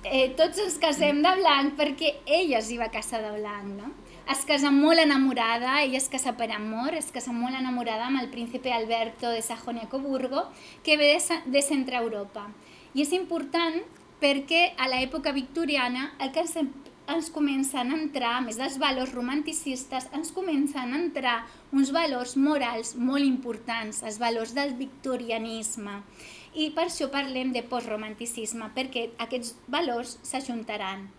Eh, tots ens casem de blanc perquè ella s'hi va casar de blanc, no? es casa molt enamorada, ella es casa per amor, es casa molt enamorada amb el príncipe Alberto de Sajonia-Coburgo, que ve de, de Centre Europa. I és important perquè a l'època victoriana el que ens, ens comencen a entrar, més dels valors romanticistes, ens comencen a entrar uns valors morals molt importants, els valors del victorianisme. I per això parlem de postromanticisme, perquè aquests valors s'ajuntaran.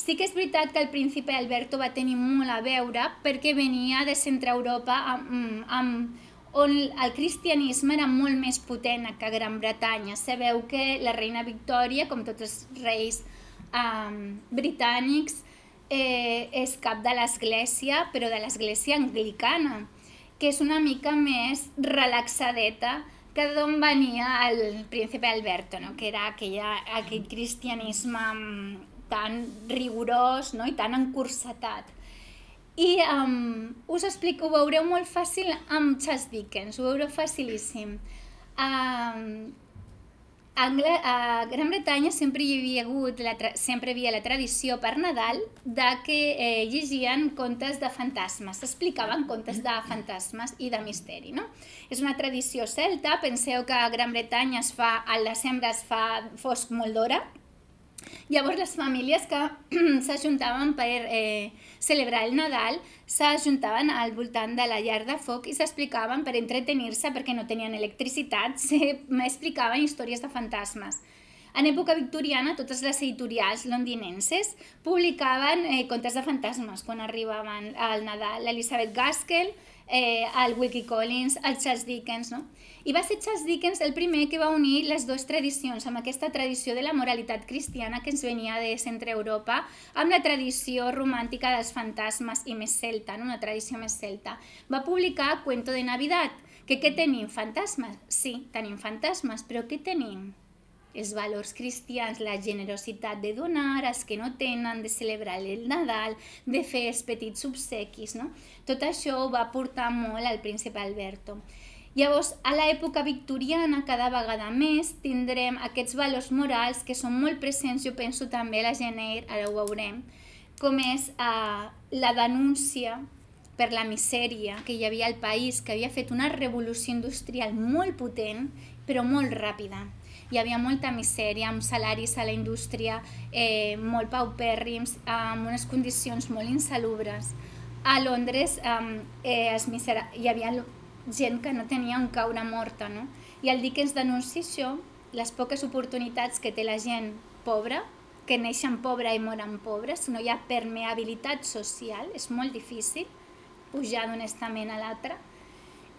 Sí que és veritat que el príncipe Alberto va tenir molt a veure perquè venia de Centre Europa amb, amb, on el cristianisme era molt més potent que a Gran Bretanya. Sabeu que la reina Victòria, com tots els reis um, britànics, eh, és cap de l'església, però de l'església anglicana, que és una mica més relaxadeta que d'on venia el príncipe Alberto, no? que era aquella, aquell cristianisme mm, tan rigorós no? i tan encursetat. I um, us explico, ho veureu molt fàcil amb Charles Dickens, ho veureu facilíssim. Um, a Gran Bretanya sempre hi havia hagut, la sempre havia la tradició per Nadal de que eh, llegien contes de fantasmes, s'explicaven contes de fantasmes i de misteri. No? És una tradició celta, penseu que a Gran Bretanya es fa, al desembre es fa fosc molt d'hora, Llavors les famílies que <clears throat> s'ajuntaven per eh, celebrar el Nadal s'ajuntaven al voltant de la llar de foc i s'explicaven per entretenir-se perquè no tenien electricitat, <laughs> m'explicaven històries de fantasmes. En època victoriana, totes les editorials londinenses publicaven eh, contes de fantasmes quan arribaven al Nadal. L'Elizabeth Gaskell, eh, el Wilkie Collins, el Charles Dickens, no? I va ser Charles Dickens el primer que va unir les dues tradicions, amb aquesta tradició de la moralitat cristiana que ens venia de centre Europa, amb la tradició romàntica dels fantasmes i més celta, no? una tradició més celta. Va publicar Cuento de Navidad, que què tenim? Fantasmes? Sí, tenim fantasmes, però què tenim? Els valors cristians, la generositat de donar als que no tenen, de celebrar el Nadal, de fer els petits obsequis, no? Tot això va portar molt al príncep Alberto. Llavors, a l'època victoriana, cada vegada més tindrem aquests valors morals que són molt presents, jo penso també a la Gener, ara ho veurem, com és eh, la denúncia per la misèria que hi havia al país, que havia fet una revolució industrial molt potent, però molt ràpida. Hi havia molta misèria, amb salaris a la indústria eh, molt paupèrrims, amb unes condicions molt insalubres. A Londres eh, eh, misera... hi havia gent que no tenia un caure morta, no? I el Dickens denuncia això, les poques oportunitats que té la gent pobra, que neixen pobra i moren pobres, no hi ha permeabilitat social, és molt difícil pujar d'un estament a l'altre,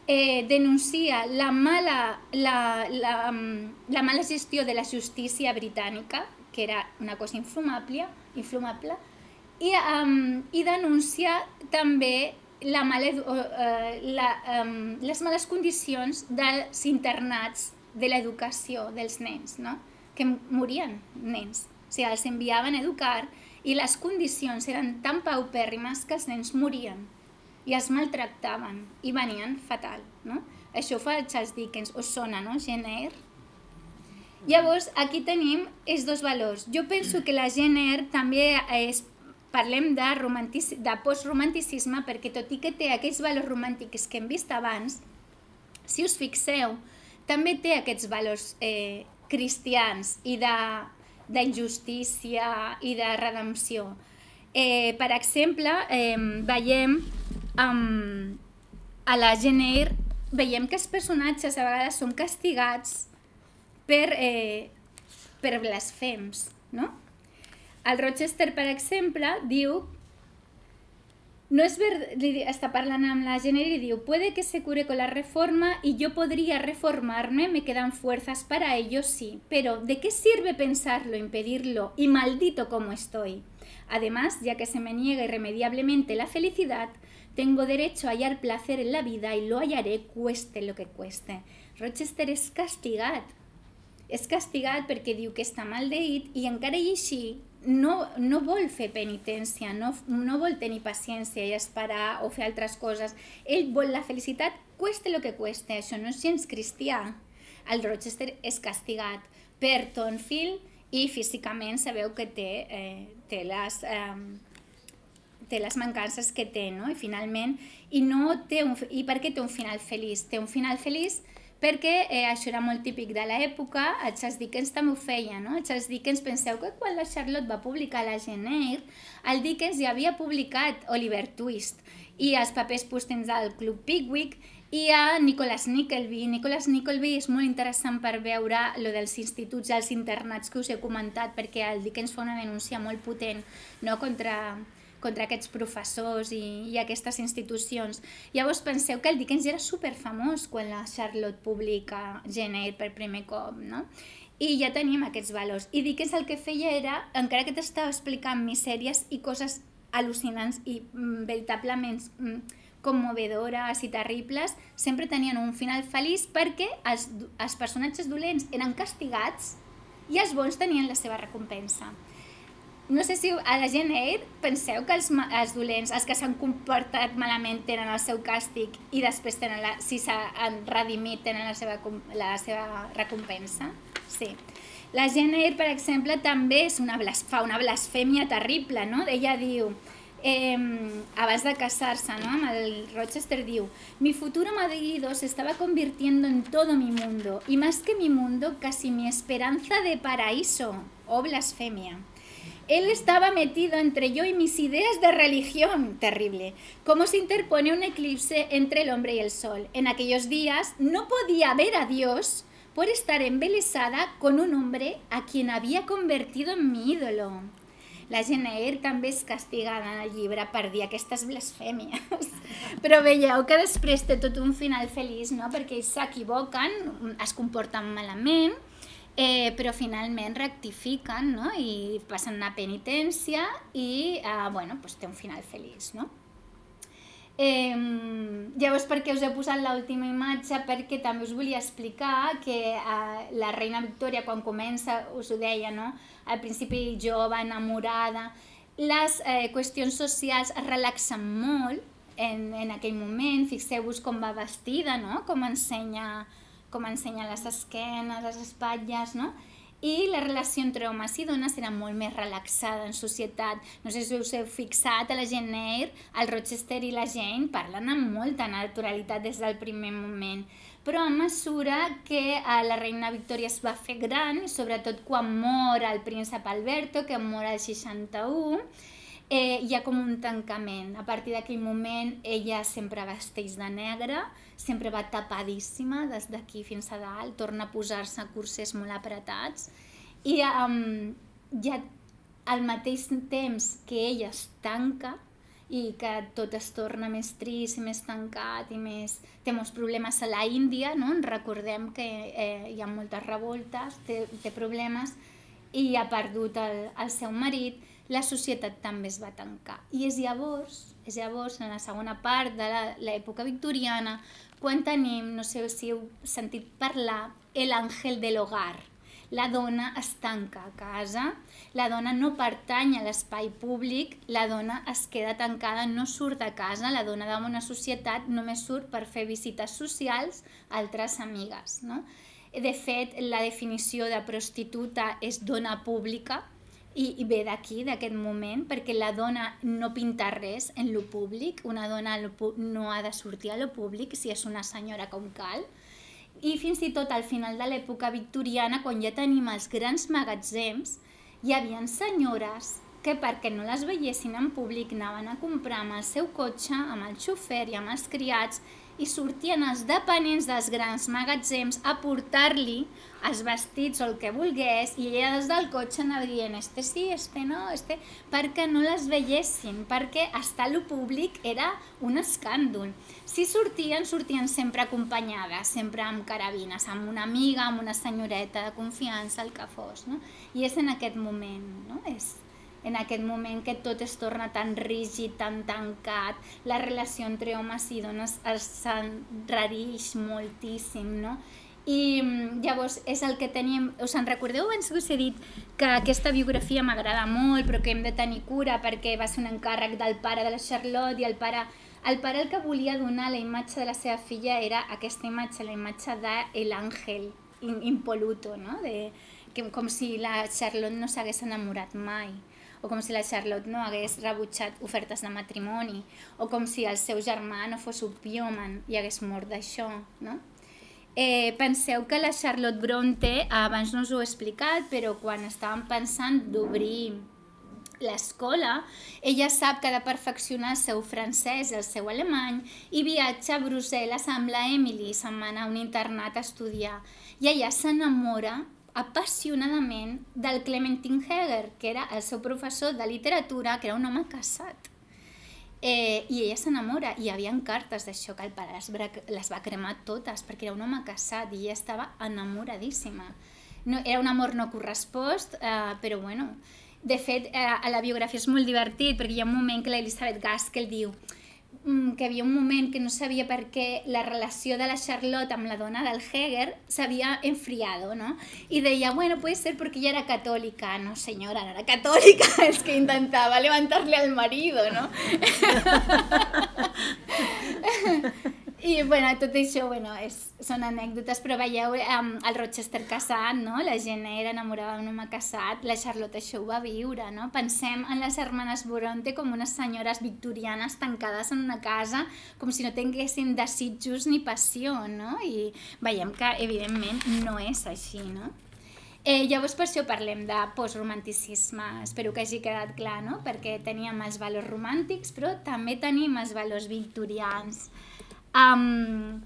eh, denuncia la mala, la, la, mm, la mala gestió de la justícia britànica, que era una cosa infumable, infumable i, um, i denuncia també la mala, uh, la, um, les males condicions dels internats de l'educació dels nens, no? que morien nens. O sigui, els enviaven a educar i les condicions eren tan paupèrrimes que els nens morien i els maltractaven i venien fatal. No? Això ho fa Charles Dickens, us sona, no? Jenner. Llavors, aquí tenim els dos valors. Jo penso que la Jenner també és parlem de, de postromanticisme perquè tot i que té aquells valors romàntics que hem vist abans, si us fixeu, també té aquests valors eh, cristians i d'injustícia i de redempció. Eh, per exemple, eh, veiem um, a la Jenner veiem que els personatges a vegades són castigats per, eh, per blasfems, no? El Rochester, per exemple, diu no es ver, està parlant amb la Jenner y puede que se cure con la reforma y yo podría reformarme, me quedan fuerzas para ello, sí, pero ¿de qué sirve pensarlo, impedirlo y maldito como estoy? Además, ya que se me niega irremediablemente la felicidad, tengo derecho a hallar placer en la vida y lo hallaré cueste lo que cueste. Rochester és castigat. És castigat perquè diu que està maldeït i encara i així no, no vol fer penitència, no, no vol tenir paciència i esperar o fer altres coses. Ell vol la felicitat, cueste lo que cueste. Això no és gens cristià. El Rochester és castigat per Tonfield i físicament sabeu que té, eh, té les... Eh, té les mancances que té, no? I finalment, i no té un, i per què té un final feliç? Té un final feliç perquè eh, això era molt típic de l'època, el Charles Dickens també ho feia, no? El Charles Dickens, penseu que quan la Charlotte va publicar la Jane Eyre, el Dickens ja havia publicat Oliver Twist i els papers postens del Club Pickwick i a Nicholas Nickleby. Nicholas Nickleby és molt interessant per veure lo dels instituts i els internats que us he comentat, perquè el Dickens fa una denúncia molt potent no? contra, contra aquests professors i, i aquestes institucions. Llavors penseu que el Dickens era superfamós quan la Charlotte publica Jane Eyre per primer cop, no? I ja tenim aquests valors. I Dickens el que feia era, encara que t'estava explicant misèries i coses al·lucinants i mm, veritablement mm, commovedores i terribles, sempre tenien un final feliç perquè els, els personatges dolents eren castigats i els bons tenien la seva recompensa no sé si a la gent Air penseu que els, els dolents, els que s'han comportat malament tenen el seu càstig i després tenen la, si s'han redimit tenen la seva, la seva recompensa? Sí. La gent Air, per exemple, també és una fa una blasfèmia terrible, no? Ella diu, eh, abans de casar-se ¿no? amb el Rochester diu mi futuro marido se estaba convirtiendo en todo mi mundo y más que mi mundo casi mi esperanza de paraíso o oh, blasfemia él estaba metido entre yo y mis ideas de religión. Terrible. ¿Cómo se interpone un eclipse entre el hombre y el sol? En aquellos días no podía ver a Dios por estar embelesada con un hombre a quien había convertido en mi ídolo. La Geneir també és castigada en el llibre per dir aquestes blasfèmies. Però veieu que <laughs> després té un final feliç, no? perquè ells s'equivoquen, es comporten malament, eh, però finalment rectifiquen no? i passen una penitència i eh, bueno, pues té un final feliç. No? Eh, llavors, per què us he posat l'última imatge? Perquè també us volia explicar que eh, la reina Victòria, quan comença, us ho deia, no? al principi jove, enamorada, les eh, qüestions socials es relaxen molt en, en aquell moment, fixeu-vos com va vestida, no? com ensenya com ensenya les esquenes, les espatlles, no? I la relació entre homes i dones era molt més relaxada en societat. No sé si us heu fixat, a la Jane Eyre, el Rochester i la Jane parlen amb molta naturalitat des del primer moment. Però a mesura que eh, la reina Victòria es va fer gran, sobretot quan mor el príncep Alberto, que mor al 61, eh, hi ha com un tancament. A partir d'aquell moment ella sempre vesteix de negre, sempre va tapadíssima des d'aquí fins a dalt, torna a posar-se cursers molt apretats i um, ja al mateix temps que ella es tanca i que tot es torna més trist i més tancat i més... té molts problemes a la Índia, no? recordem que eh, hi ha moltes revoltes, té, té problemes i ha perdut el, el seu marit la societat també es va tancar. I és llavors, és llavors, en la segona part de l'època victoriana, quan tenim, no sé si heu sentit parlar, l'àngel de l'hogar. La dona es tanca a casa, la dona no pertany a l'espai públic, la dona es queda tancada, no surt de casa, la dona d'una societat només surt per fer visites socials a altres amigues. No? De fet, la definició de prostituta és dona pública, i, i ve d'aquí, d'aquest moment, perquè la dona no pinta res en lo públic, una dona no ha de sortir a lo públic si és una senyora com cal, i fins i tot al final de l'època victoriana, quan ja tenim els grans magatzems, hi havia senyores que perquè no les veiessin en públic anaven a comprar amb el seu cotxe, amb el xofer i amb els criats i sortien els dependents dels grans magatzems a portar-li els vestits o el que volgués i ella des del cotxe anava dient este sí, este no, este... perquè no les veiessin, perquè estar a lo públic era un escàndol. Si sortien, sortien sempre acompanyades, sempre amb carabines, amb una amiga, amb una senyoreta de confiança, el que fos, no? I és en aquest moment, no? És, en aquest moment que tot es torna tan rígid, tan tancat, la relació entre homes i dones s'enrarix moltíssim, no? I mm, llavors és el que tenim... Us en recordeu abans que us he dit que aquesta biografia m'agrada molt però que hem de tenir cura perquè va ser un encàrrec del pare de la Charlotte i el pare, el pare el que volia donar la imatge de la seva filla era aquesta imatge, la imatge de l'àngel impoluto, no? De, que, com si la Charlotte no s'hagués enamorat mai o com si la Charlotte no hagués rebutjat ofertes de matrimoni, o com si el seu germà no fos opiòman i hagués mort d'això, no? Eh, penseu que la Charlotte Bronte, abans no us ho he explicat, però quan estàvem pensant d'obrir l'escola, ella sap que ha de perfeccionar el seu francès i el seu alemany i viatja a Brussel·les amb la Emily, se'n va a un internat a estudiar. I ella s'enamora apassionadament del Clementine Heger, que era el seu professor de literatura, que era un home casat. Eh, I ella s'enamora, i hi havia cartes d'això, que el pare les, les va cremar totes, perquè era un home casat i ella estava enamoradíssima. No, era un amor no correspost, eh, però bueno, de fet, eh, a la biografia és molt divertit, perquè hi ha un moment que l'Elisabeth Gaskell diu que hi havia un moment que no sabia per què la relació de la Charlotte amb la dona del Heger s'havia enfriado, ¿no? Y deia, bueno, puede ser porque ella era católica. No, señora, no era católica, <laughs> es que intentaba levantarle al marido, ¿no? <laughs> I bueno, tot això bueno, és, són anècdotes, però veieu um, el Rochester casat, no? la gent era enamorada d'un home casat, la Charlotte això ho va viure. No? Pensem en les germanes Boronte com unes senyores victorianes tancades en una casa com si no tinguessin desitjos ni passió, no? i veiem que evidentment no és així. No? Eh, llavors per això parlem de postromanticisme, espero que hagi quedat clar, no? perquè teníem els valors romàntics però també tenim els valors victorians. Um,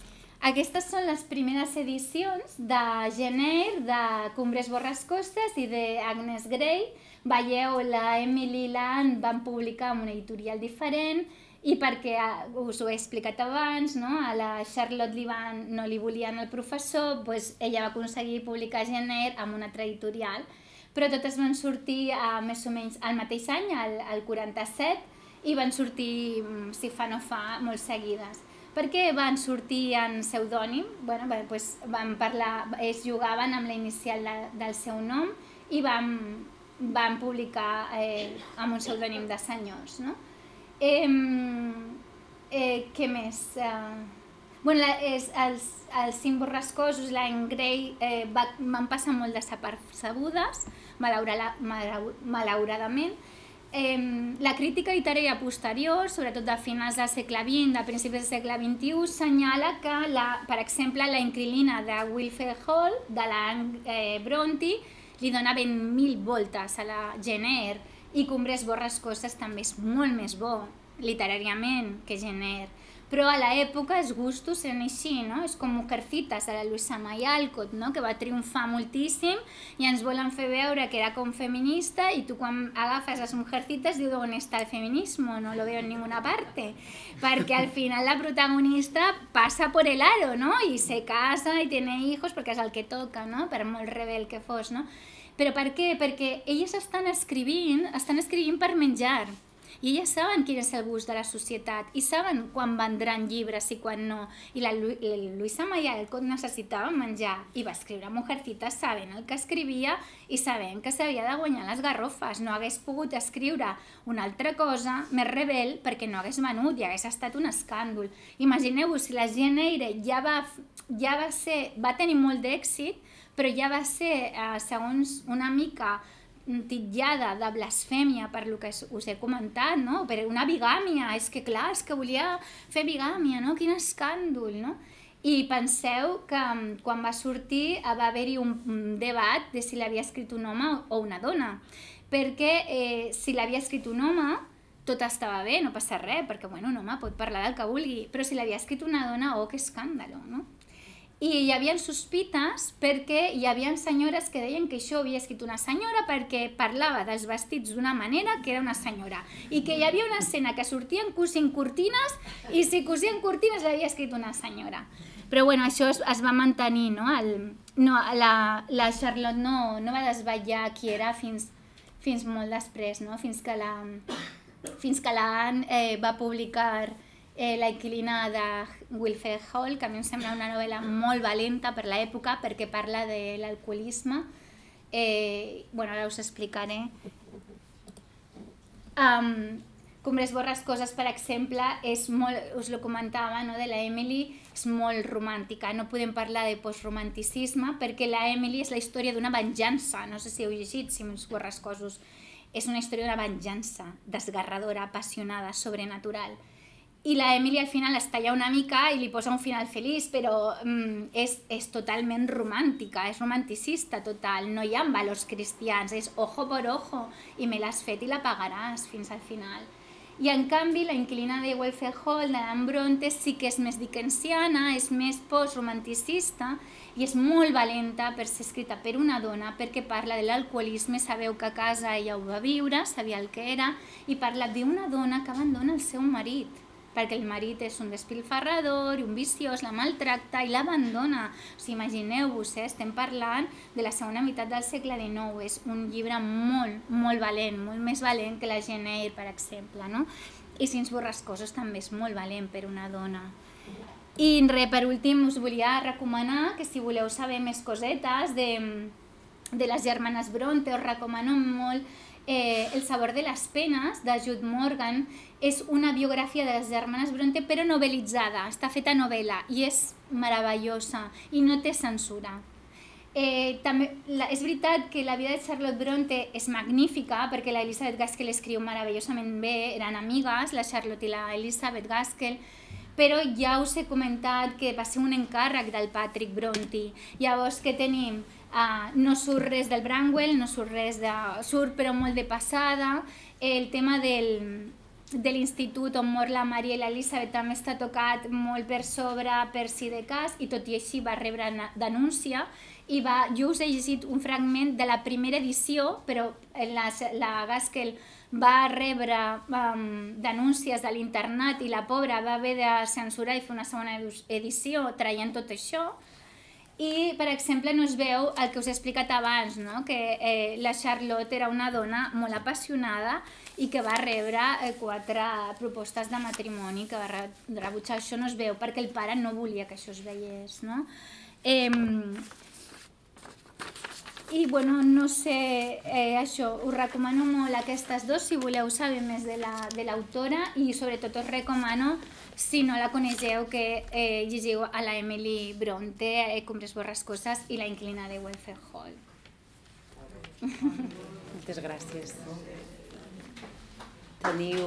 aquestes són les primeres edicions de gener de Cumbres Borrascoses i d'Agnes Grey. Veieu, la Emily Land van publicar amb una editorial diferent i perquè eh, us ho he explicat abans, no? a la Charlotte li van, no li volien el professor, doncs ella va aconseguir publicar Gener amb una altra editorial, però totes van sortir a, més o menys al mateix any, al, al 47, i van sortir, mm, si fa no fa, molt seguides perquè van sortir en pseudònim, bueno, pues van parlar, ells jugaven amb la inicial de, del seu nom i van, van publicar eh, amb un pseudònim de senyors, no? Eh, eh, què més? Eh, bueno, la, és, els, els cinc borrascosos, la Grey, eh, va, van passar molt desapercebudes, malauradament, La crítica literària posterior, sobretot de finals del segle XX, de principis del segle XXI, senyala que, la, per exemple, la inquilina de Wilfred Hall, de la eh, Bronte, li dona ben mil voltes a la Jenner i Cumbres Borrascoses també és molt més bo literàriament que Jenner però a l'època els gustos eren així, no? És com Mujercitas, de la Luisa May Alcott, no? Que va triomfar moltíssim i ens volen fer veure que era com feminista i tu quan agafes les Mujercitas dius on està el feminismo, no lo veo en ninguna parte, perquè al final la protagonista passa por el aro, no? I se casa i tiene hijos perquè és el que toca, no? Per molt rebel que fos, no? Però per què? Perquè elles estan escrivint, estan escrivint per menjar, i elles saben quin és el gust de la societat i saben quan vendran llibres i quan no. I la, Lu la Luisa Mayalcott necessitava menjar i va escriure Mujercitas sabent el que escrivia i sabent que s'havia de guanyar les garrofes. No hagués pogut escriure una altra cosa més rebel perquè no hagués venut i hagués estat un escàndol. Imagineu-vos si la Geneire ja va, ja va, ser, va tenir molt d'èxit, però ja va ser, eh, segons una mica, titllada de blasfèmia per lo que us he comentat, no? per una bigàmia, és que clar, és que volia fer bigàmia, no? quin escàndol, no? I penseu que mm, quan va sortir va haver-hi un debat de si l'havia escrit un home o una dona, perquè eh, si l'havia escrit un home, tot estava bé, no passa res, perquè bueno, un home pot parlar del que vulgui, però si l'havia escrit una dona, oh, que escàndalo, no? I hi havia sospites perquè hi havia senyores que deien que això havia escrit una senyora perquè parlava dels vestits d'una manera que era una senyora i que hi havia una escena que sortien cosint cortines i si cosien cortines l'havia escrit una senyora. Però bueno, això es, es va mantenir, no? El, no la, la Charlotte no, no va desvetllar qui era fins, fins molt després, no? Fins que la, fins que l'Anne eh, va publicar eh, La inquilina de Wilfred Hall, que a mi em sembla una novel·la molt valenta per l'època perquè parla de l'alcoholisme. Eh, bueno, ara us explicaré. Um, Cumbres Borrascoses, per exemple, és molt, us lo comentava, no, de la Emily, és molt romàntica. No podem parlar de postromanticisme perquè la Emily és la història d'una venjança. No sé si heu llegit Simons Borrascosos és una història d'una venjança desgarradora, apassionada, sobrenatural. I la Emily al final es talla una mica i li posa un final feliç, però mm, és, és totalment romàntica, és romanticista total, no hi ha valors cristians, és ojo por ojo i me l'has fet i la pagaràs fins al final. I en canvi la inquilina de Welfare Hall d'Adam Bronte sí que és més dickensiana, és més post-romanticista i és molt valenta per ser escrita per una dona perquè parla de l'alcoholisme, sabeu que a casa ella ho va viure, sabia el que era, i parla d'una dona que abandona el seu marit, perquè el marit és un despilfarrador i un viciós, la maltracta i l'abandona. O sigui, imagineu-vos, eh? estem parlant de la segona meitat del segle XIX, és un llibre molt, molt valent, molt més valent que la Jane Eyre, per exemple, no? I Sins Borrascosos també és molt valent per una dona. I re, per últim us volia recomanar que si voleu saber més cosetes de, de les germanes Bronte, us recomano molt eh, El sabor de les penes, de Jude Morgan. És una biografia de les germanes Bronte, però novelitzada, està feta novel·la i és meravellosa i no té censura. Eh, també, la, és veritat que la vida de Charlotte Bronte és magnífica perquè la Elizabeth Gaskell escriu meravellosament bé, eren amigues, la Charlotte i la Elizabeth Gaskell, però ja us he comentat que va ser un encàrrec del Patrick Bronte. Llavors, què tenim? Uh, no surt res del Branwell, no surt res de... surt però molt de passada. El tema del, de l'institut on mor la Maria i l'Elisabet també està tocat molt per sobre per si de cas i tot i així va rebre denúncia i va, jo us he llegit un fragment de la primera edició però la, la Gaskell va rebre um, denúncies de l'internat i la pobra va haver de censurar i fer una segona edició traient tot això. I, per exemple, no es veu el que us he explicat abans, no? que eh, la Charlotte era una dona molt apassionada i que va rebre eh, quatre propostes de matrimoni que va rebutjar. Això no es veu perquè el pare no volia que això es veiés. No? Eh, i bueno, no sé, eh, això, us recomano molt aquestes dos si voleu saber més de l'autora la, de i sobretot us recomano, si no la coneixeu, que eh, llegiu a la Emily Bronte, eh, Cumbres Borrascoses i La inclina de Welfare Hall. Moltes gràcies. Teniu...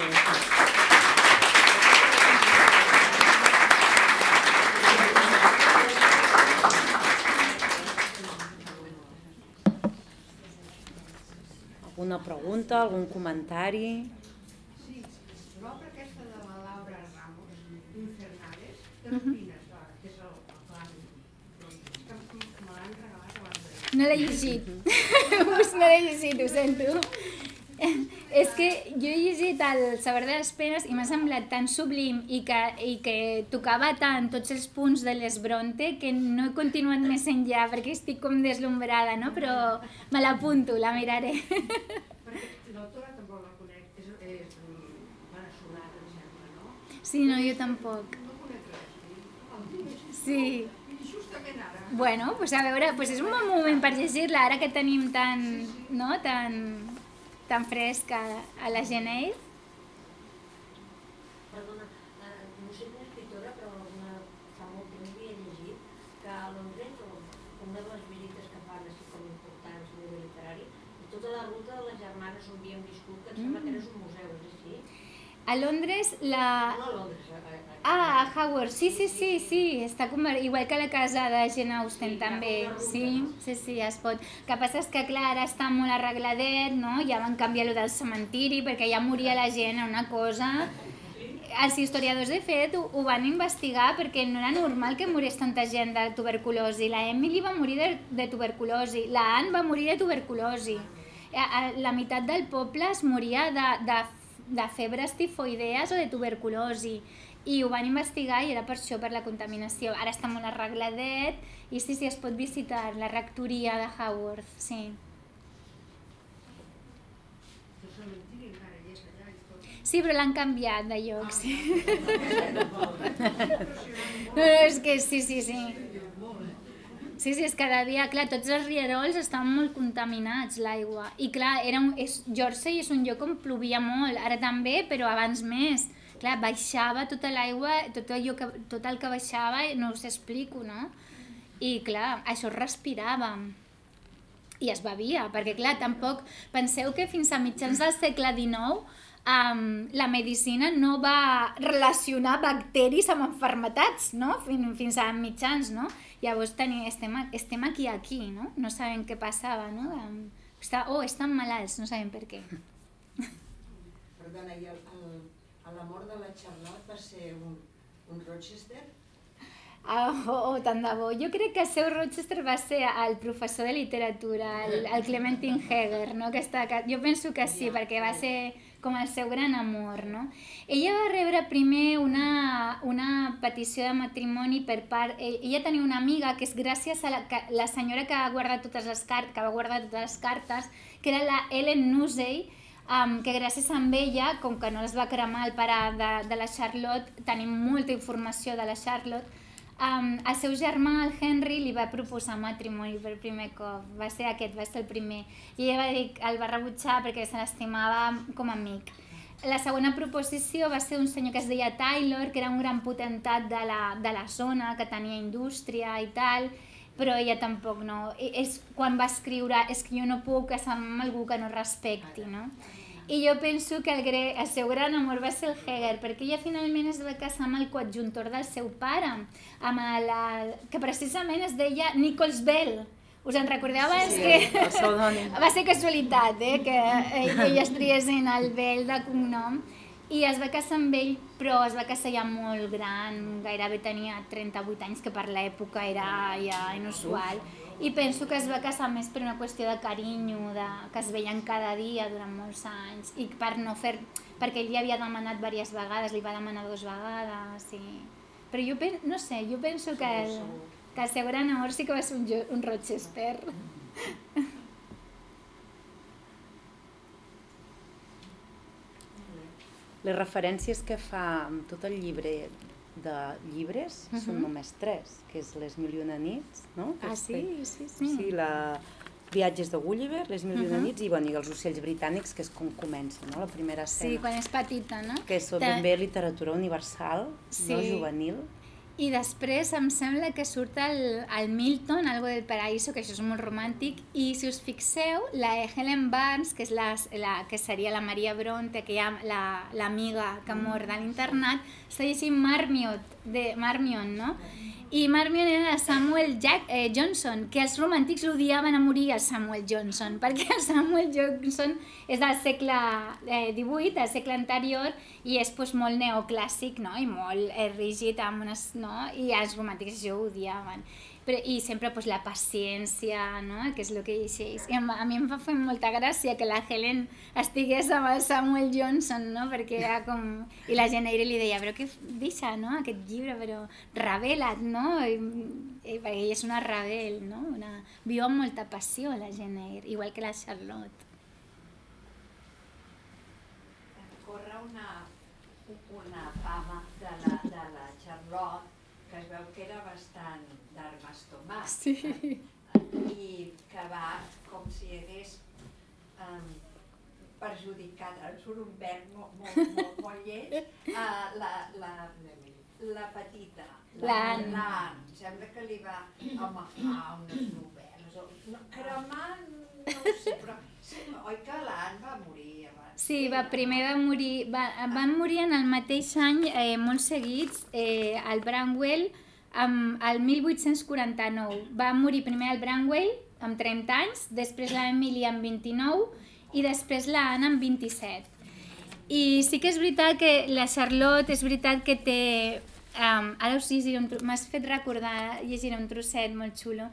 Alguna pregunta, algun comentari? Sí, l'obra aquesta de la Laura Ramos, Infernales, de les Pines, que és el plan, que me l'han regalat abans de... No l'he llegit. <laughs> Us no l'he llegit, ho sento. És que jo he llegit el Saber de les Penes i m'ha semblat tan sublim i que, i que tocava tant tots els punts de les Bronte que no he continuat més enllà perquè estic com deslumbrada, no? Però me l'apunto, la miraré. Perquè l'autora tampoc la conec, és, és veneçolana, em sembla, no? Sí, no, jo tampoc. No conec res. Sí. I justament ara... Bueno, pues a veure, pues és un bon moment per llegir-la, ara que tenim tan, no, tan, tan fresc a, a la Geneir. Perdona, eh, no sé quina escriptora, però una, fa molt temps havia llegit que a Londres, o una de les visites que fan així com importants a nivell literari, i tota la ruta de les germanes on que em sembla que era un museu, és així? A Londres, la... No a Londres, a, a, Ah, a Howard, sí, sí, sí, sí, està com, igual que la casa de Jane Austen també, sí, sí, sí, es pot. El que passa és que, clar, ara està molt arregladet, no? Ja van canviar lo del cementiri perquè ja moria la gent, una cosa... Els historiadors, de fet, ho, ho van investigar perquè no era normal que morís tanta gent de tuberculosi. La Emily va morir de, de tuberculosi, la Anne va morir de tuberculosi. A- a- La meitat del poble es moria de, de, de febres tifoidees o de tuberculosi i ho van investigar i era per això, per la contaminació. Ara està molt arregladet i sí, sí, es pot visitar la rectoria de Haworth, sí. Sí, però l'han canviat de lloc, sí. <laughs> No, no, és que sí, sí, sí. Sí, sí, és cada dia, clar, tots els rierols estan molt contaminats, l'aigua. I clar, era un, és, Jersey és un lloc on plovia molt, ara també, però abans més. Clar, baixava tota l'aigua, tot, allò que, tot el que baixava, no us explico, no? I clar, això es respirava i es bevia, perquè clar, tampoc penseu que fins a mitjans del segle XIX um, la medicina no va relacionar bacteris amb enfermetats, no? Fins, fins a mitjans, no? Llavors teni, estem, estem aquí, aquí, no? No sabem què passava, no? Està, oh, estan malalts, no sabem per què. Perdona, i el, el, la mort de la Charlotte va ser un, un Rochester? Ah, oh, oh, tant de bo. Jo crec que Seu Rochester va ser el professor de literatura, el, el Clementine <laughs> Heger, no? Que està, que, jo penso que sí, perquè va ser com el seu gran amor, no? Ella va rebre primer una, una petició de matrimoni per part... Ella tenia una amiga que és gràcies a la, que, la senyora que va guardar totes les cartes, que va guardar totes les cartes, que era la Ellen Nusey, um, que gràcies a ella, com que no les va cremar el pare de, de la Charlotte, tenim molta informació de la Charlotte, um, el seu germà, el Henry, li va proposar matrimoni per primer cop. Va ser aquest, va ser el primer. I ella va dir, el va rebutjar perquè se l'estimava com a amic. La segona proposició va ser un senyor que es deia Taylor, que era un gran potentat de la, de la zona, que tenia indústria i tal, però ella tampoc no. És quan va escriure, és que jo no puc casar-me amb algú que no respecti, no? I jo penso que el, gre, el seu gran amor va ser el Heger, perquè ella finalment es va casar amb el coadjuntor del seu pare, amb la, que precisament es deia Nichols Bell. Us en recordeu? és Sí, que el <laughs> va ser casualitat, eh, que ell, elles triessin el Bell de cognom. I es va casar amb ell, però es va casar ja molt gran, gairebé tenia 38 anys, que per l'època era ja inusual. I penso que es va casar més per una qüestió de carinyo, de, que es veien cada dia durant molts anys, i per no fer... perquè ell li havia demanat diverses vegades, li va demanar dues vegades, i... Però jo pen, no sé, jo penso que el, que el seu gran amor sí que va ser un, un Rochester. <laughs> Les referències que fa amb tot el llibre de llibres uh -huh. són Mhm. només tres, que és Les mil i una nits, no? Ah, sí? Sí, sí. Sí, la Viatges de Gulliver, Les mil i una Mhm. nits i, bueno, i Els ocells britànics, que és com comença, no? La primera escena. Sí, quan és petita, no? Que és ben bé literatura universal, Sí. no juvenil. I després em sembla que surt el, el Milton, Algo del Paraíso, que això és molt romàntic, i si us fixeu, la Helen Barnes, que, és la, la, que seria la Maria Bronte, que hi ha la- l'amiga que mor de l'internat, està llegint Marmion, de Marmion, no? I Marmion era Samuel Jack, eh, Johnson, que els romàntics l'odiaven a morir el Samuel Johnson, <laughs> perquè el Samuel Johnson és del segle eh, XVIII, del segle anterior, i és pues, molt neoclàssic, no? I molt eh, rígid, amb unes, no? I els romàntics això ho odiaven. Però, I sempre pues, la paciència, no? Que és el que llegeix. I a mi em va fer molta gràcia que la Helen estigués amb el Samuel Johnson, no? Perquè era com... I la Eyre li deia, però què deixa, no? Aquest llibre, però revela't, no? I, i, perquè ella és una rebel, no? Una... Viu amb molta passió, la Eyre, igual que la Charlotte. corre una, una fama de la, de la Charlotte que es veu que era bastant d'armastomat Sí. i que va com si hagués um, perjudicat, surt un verb molt, molt, molt, molt lleig, uh, la, la, la petita, L'Anne. l'Anne. Sembla que li va amafar unes novel·les, o, no, cremar, no ho sé, però Sí, oi que l'Anne va morir abans? Sí, va, primer va morir, va, van morir en el mateix any, eh, molt seguits, eh, el Branwell, amb, el 1849. Va morir primer el Branwell, amb 30 anys, després la Emily amb 29 i després la Anna amb 27. I sí que és veritat que la Charlotte, és veritat que té... Um, ara us llegiré un m'has fet recordar, llegiré un trosset molt xulo,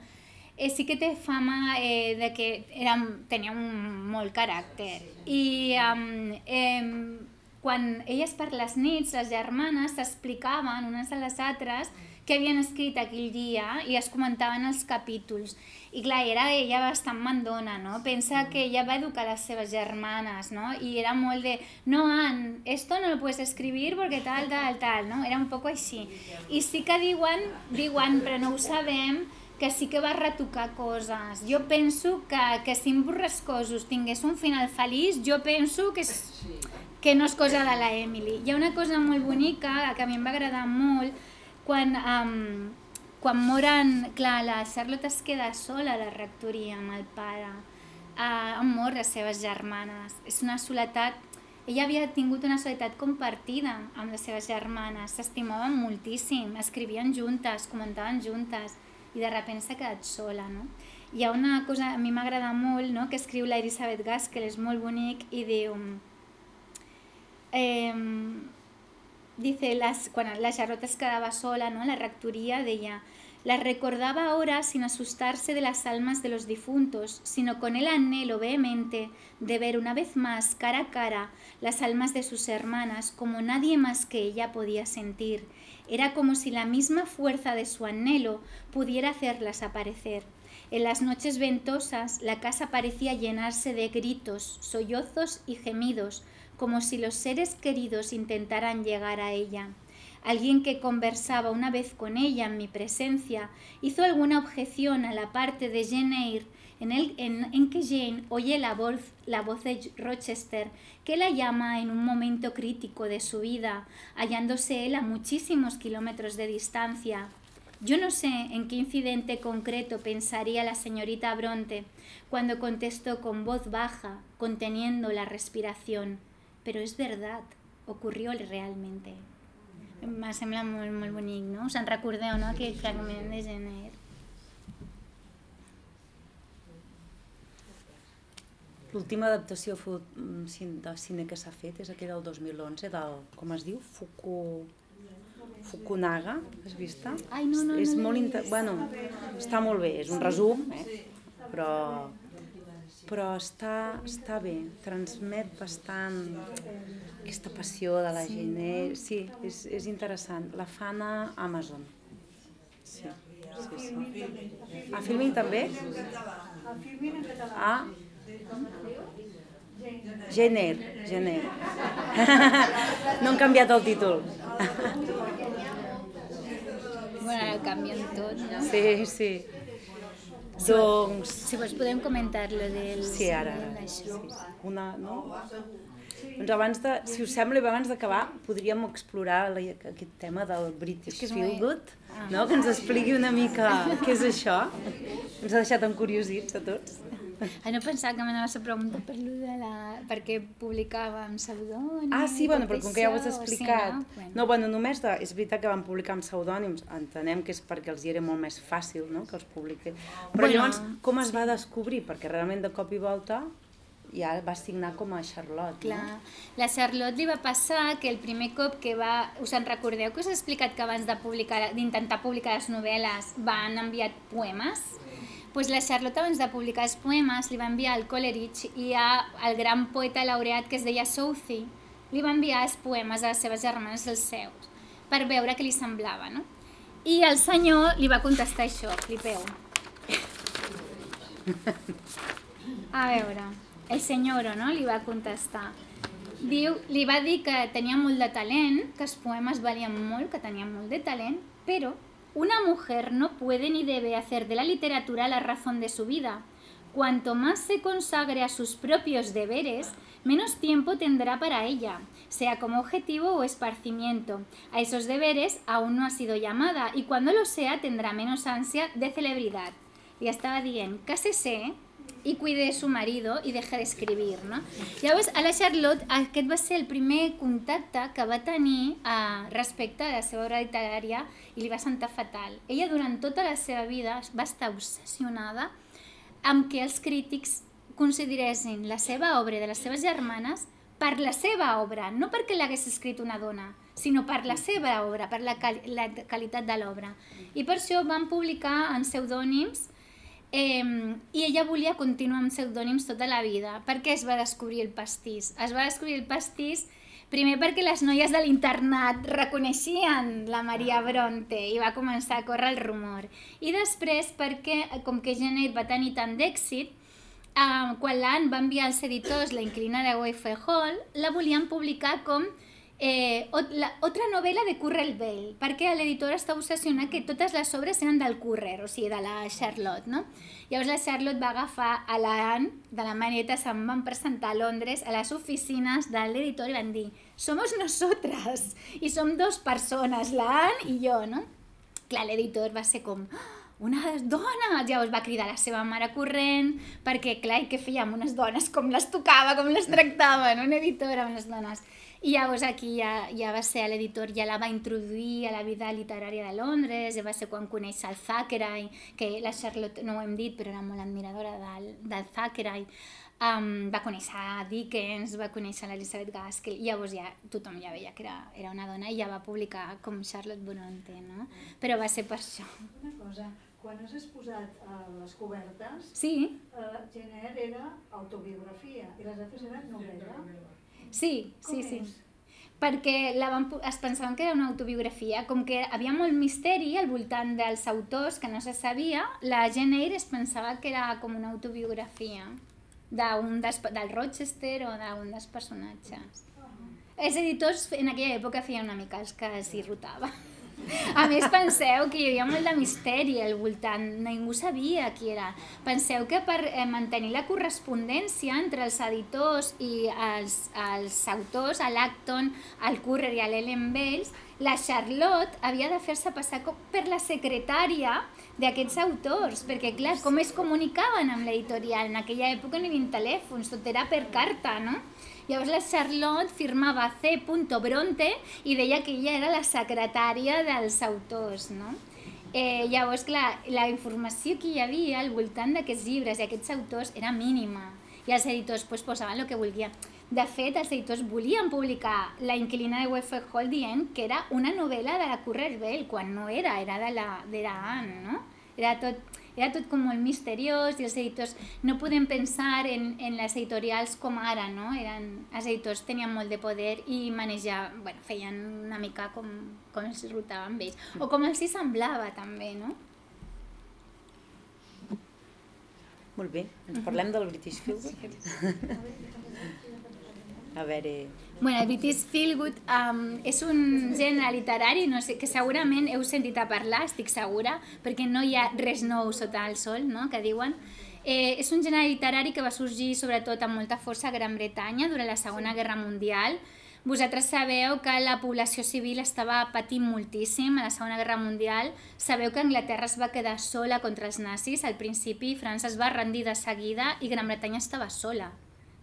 eh, sí que té fama eh, de que era, tenia un molt caràcter. I um, eh, quan elles per les nits, les germanes, s'explicaven unes a les altres què havien escrit aquell dia i es comentaven els capítols. I clar, era ella bastant mandona, no? Pensa que ella va educar les seves germanes, no? I era molt de, no, Ann, esto no lo puedes escribir porque tal, tal, tal, no? Era un poc així. I sí que diuen, diuen, però no ho sabem, que sí que va retocar coses. Jo penso que, que si en Borrascosos tingués un final feliç, jo penso que, és, que no és cosa de la Emily. Hi ha una cosa molt bonica que a mi em va agradar molt, quan, um, quan moren, clar, la Charlotte es queda sola a la rectoria amb el pare, uh, mort les seves germanes. És una soledat ella havia tingut una soledat compartida amb les seves germanes, s'estimaven moltíssim, escrivien juntes, comentaven juntes, i de sobte s'ha quedat sola, no? Hi ha una cosa, a mi m'agrada molt, no?, que escriu la Elisabeth Gaskell, és molt bonic, i diu... Eh, dice, las, cuando la Charlotte es quedaba sola, ¿no? La rectoría de ella. La recordaba ahora sin asustarse de las almas de los difuntos, sino con el anhelo vehemente de ver una vez más cara a cara las almas de sus hermanas como nadie más que ella podía sentir. Era como si la misma fuerza de su anhelo pudiera hacerlas aparecer. En las noches ventosas la casa parecía llenarse de gritos, sollozos y gemidos, como si los seres queridos intentaran llegar a ella. Alguien que conversaba una vez con ella en mi presencia hizo alguna objeción a la parte de Jane Eyre en, el, en, en que Jane oye la voz, la voz de Rochester, que la llama en un momento crítico de su vida, hallándose él a muchísimos kilómetros de distancia. Yo no sé en qué incidente concreto pensaría la señorita Bronte cuando contestó con voz baja, conteniendo la respiración. Però és verdad, ocurrió realmente. Em sembla molt, molt bonic, no? Us en recordeu, no?, aquell fragment de Gener. L'última adaptació fu- mm, de cine que s'ha fet és aquella del 2011, del, com es diu? Fuku... Fukunaga, has vist? Ai, no, no, és no l'he molt inter... bueno, està molt bé, és un resum, eh? però, però està, està bé, transmet bastant aquesta passió de la gent. Eh? Sí, és, és interessant. La fan a Amazon. Sí, sí, sí. A Filmin també? A Gener, Gener. <laughs> No han canviat el títol. Bueno, canvien tot, no? Sí, sí. Doncs... Si vols podem comentar lo del... Sí, ara, ara. Sí, sí. Una, no? Doncs abans de, si us sembla, abans d'acabar, podríem explorar la, aquest tema del British que Feel Good, no? que ens expliqui una mica què és això. Ens ha deixat encuriosits a tots. Ai, no pensava que m'anaves a preguntar per lo de la... perquè publicava amb pseudònim... Ah, sí, bueno, però com que ja ho has explicat. Sí, no? Bueno. No, bueno, només de, és veritat que van publicar amb pseudònims, entenem que és perquè els hi era molt més fàcil no? que els publiqui. Però Bueno, llavors, com es va descobrir? Perquè realment de cop i volta ja va signar com a Charlotte, Clar. no? La Charlotte li va passar que el primer cop que va... Us en recordeu que us he explicat que abans de publicar, d'intentar publicar les novel·les van enviar poemes? Pues la Charlotte abans de publicar els poemes li va enviar al Coleridge i a, el gran poeta laureat que es deia Southey li va enviar els poemes a les seves germanes els seus per veure què li semblava, no? I el senyor li va contestar això, flipeu. A veure, el senyor, no?, li va contestar. Diu, li va dir que tenia molt de talent, que els poemes valien molt, que tenia molt de talent, però una mujer no puede ni debe hacer de la literatura la razón de su vida. Cuanto más se consagre a sus propios deberes, menos tiempo tendrá para ella, sea como objetivo o esparcimiento. A esos deberes aún no ha sido llamada y cuando lo sea tendrá menos ansia de celebridad. Li estava dient, cásese, y cuide su marido i deja d'escribir, no? Llavors, a la Charlotte aquest va ser el primer contacte que va tenir eh, respecte a la seva obra literària i li va sentar fatal. Ella durant tota la seva vida va estar obsessionada amb que els crítics consideressin la seva obra i de les seves germanes per la seva obra, no perquè l'hagués escrit una dona, sinó per la seva obra, per la, la qualitat de l'obra. I per això van publicar en pseudònims eh, i ella volia continuar amb pseudònims tota la vida. Per què es va descobrir el pastís? Es va descobrir el pastís primer perquè les noies de l'internat reconeixien la Maria Bronte i va començar a córrer el rumor. I després perquè, com que Jane Eyre va tenir tant d'èxit, eh, quan l'Anne va enviar als editors la inclina de Wayfair Hall, la volien publicar com eh, la, otra novela de Currell Bell, perquè l'editor està obsessionat que totes les obres eren del Currer, o sigui, de la Charlotte, no? Llavors la Charlotte va agafar a la de la maneta, se'n van presentar a Londres a les oficines de l'editor i van dir somos nosotras, i som dos persones, la i jo, no? Clar, l'editor va ser com una dona! Llavors va cridar la seva mare corrent, perquè, clar, i què fèiem unes dones? Com les tocava, com les tractava, no? un editor amb les dones. I llavors aquí ja, ja va ser l'editor, ja la va introduir a la vida literària de Londres, ja va ser quan coneix el Thackeray, que la Charlotte no ho hem dit, però era molt admiradora del, del Thackeray, um, va conèixer Dickens, va conèixer l'Elizabeth Gaskell, i llavors ja tothom ja veia que era, era una dona i ja va publicar com Charlotte Bronte, no? Però va ser per això. Una cosa, quan has exposat a les cobertes, sí. eh, Jenner era autobiografia i les altres eren novel·la. Sí, sí, Com sí. és? Perquè la van, es pensaven que era una autobiografia, com que havia molt misteri al voltant dels autors que no se sabia, la Jane Eyre es pensava que era com una autobiografia d'un dels, del Rochester o d'un dels personatges. Els editors en aquella època feien una mica els que s'hi rotava. A més, penseu que hi havia molt de misteri al voltant, ningú sabia qui era. Penseu que per eh, mantenir la correspondència entre els editors i els, els autors, a l'Acton, al Currer i a l'Ellen Bells, la Charlotte havia de fer-se passar per la secretària d'aquests autors, perquè clar, com es comunicaven amb l'editorial? En aquella època no hi havia telèfons, tot era per carta, no? Llavors la Charlotte firmava C. Bronte i deia que ella era la secretària dels autors, no? Eh, llavors, clar, la informació que hi havia al voltant d'aquests llibres i aquests autors era mínima i els editors pues, posaven el que volien. De fet, els editors volien publicar La inquilina de Westford Hall dient que era una novel·la de la Currer Bell, quan no era, era de la, de la Anne, no? Era tot, era tot com molt misteriós i els editors no podem pensar en, en les editorials com ara, no? Eren, els editors tenien molt de poder i manejar, bueno, feien una mica com, com els rotava amb ells. O com els hi semblava també, no? Molt bé, ens parlem del British Fieldwood. A <laughs> veure... Bueno, el British Feelgood um, és un gènere literari no sé, que segurament heu sentit a parlar, estic segura, perquè no hi ha res nou sota el sol, no?, que diuen. Eh, és un gènere literari que va sorgir sobretot amb molta força a Gran Bretanya durant la Segona Guerra Mundial. Vosaltres sabeu que la població civil estava patint moltíssim a la Segona Guerra Mundial. Sabeu que Anglaterra es va quedar sola contra els nazis. Al principi França es va rendir de seguida i Gran Bretanya estava sola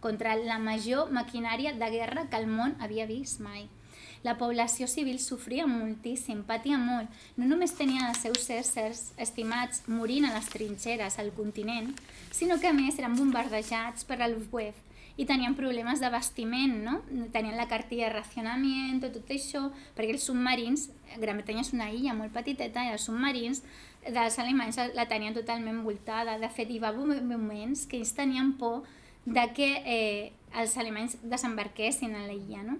contra la major maquinària de guerra que el món havia vist mai. La població civil sofria moltíssim, patia molt. No només tenien els seus éssers estimats morint a les trinxeres al continent, sinó que a més eren bombardejats per la Luftwaffe i tenien problemes d'abastiment, no? Tenien la cartilla de racionament, tot això, perquè els submarins, Gran Bretanya és una illa molt petiteta, i els submarins dels alemanys la tenien totalment envoltada. De fet, hi va moments que ells tenien por de que eh, els alemanys desembarquessin a l'illa. No?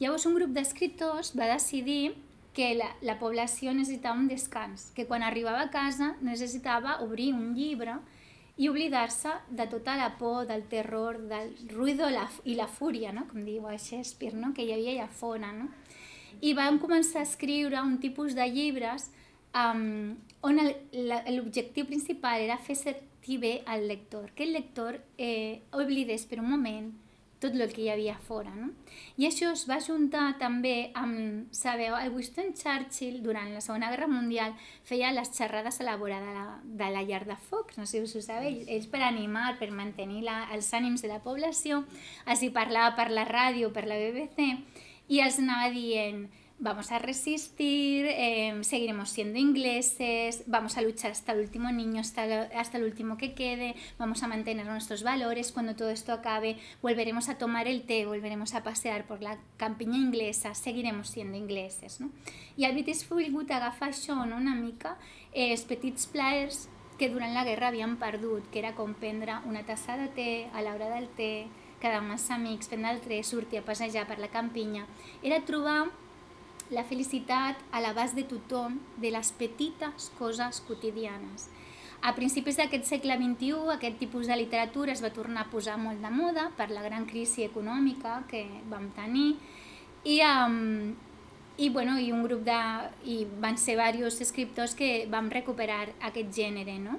Llavors un grup d'escriptors va decidir que la, la població necessitava un descans, que quan arribava a casa necessitava obrir un llibre i oblidar-se de tota la por, del terror, del ruïdo la, i la fúria, no? com diu a Shakespeare, no? que hi havia allà fora. No? I van començar a escriure un tipus de llibres um, on l'objectiu principal era fer bé al lector, que el lector eh, oblidés per un moment tot el que hi havia fora. No? I això es va juntar també amb, sabeu, el Winston Churchill durant la Segona Guerra Mundial feia les xerrades a la vora de la, de la llar de focs, no sé si us ho sabeu, ells per animar, per mantenir la, els ànims de la població, hi parlava per la ràdio, per la BBC, i els anava dient vamos a resistir, eh, seguiremos siendo ingleses, vamos a luchar hasta el último niño, hasta, hasta el último que quede, vamos a mantener nuestros valores, cuando todo esto acabe volveremos a tomar el té, volveremos a pasear por la campiña inglesa, seguiremos siendo ingleses. No? I el British Feelgood agafa això no? una mica, eh, els petits plaers que durant la guerra havien perdut, que era com prendre una tassa de té a l'hora del té, quedar amb els amics, prendre el tren, sortir a passejar per la campinya, era trobar la felicitat a l'abast de tothom de les petites coses quotidianes. A principis d'aquest segle XXI, aquest tipus de literatura es va tornar a posar molt de moda per la gran crisi econòmica que vam tenir i, um, i, bueno, i un grup de... i van ser diversos escriptors que vam recuperar aquest gènere, no?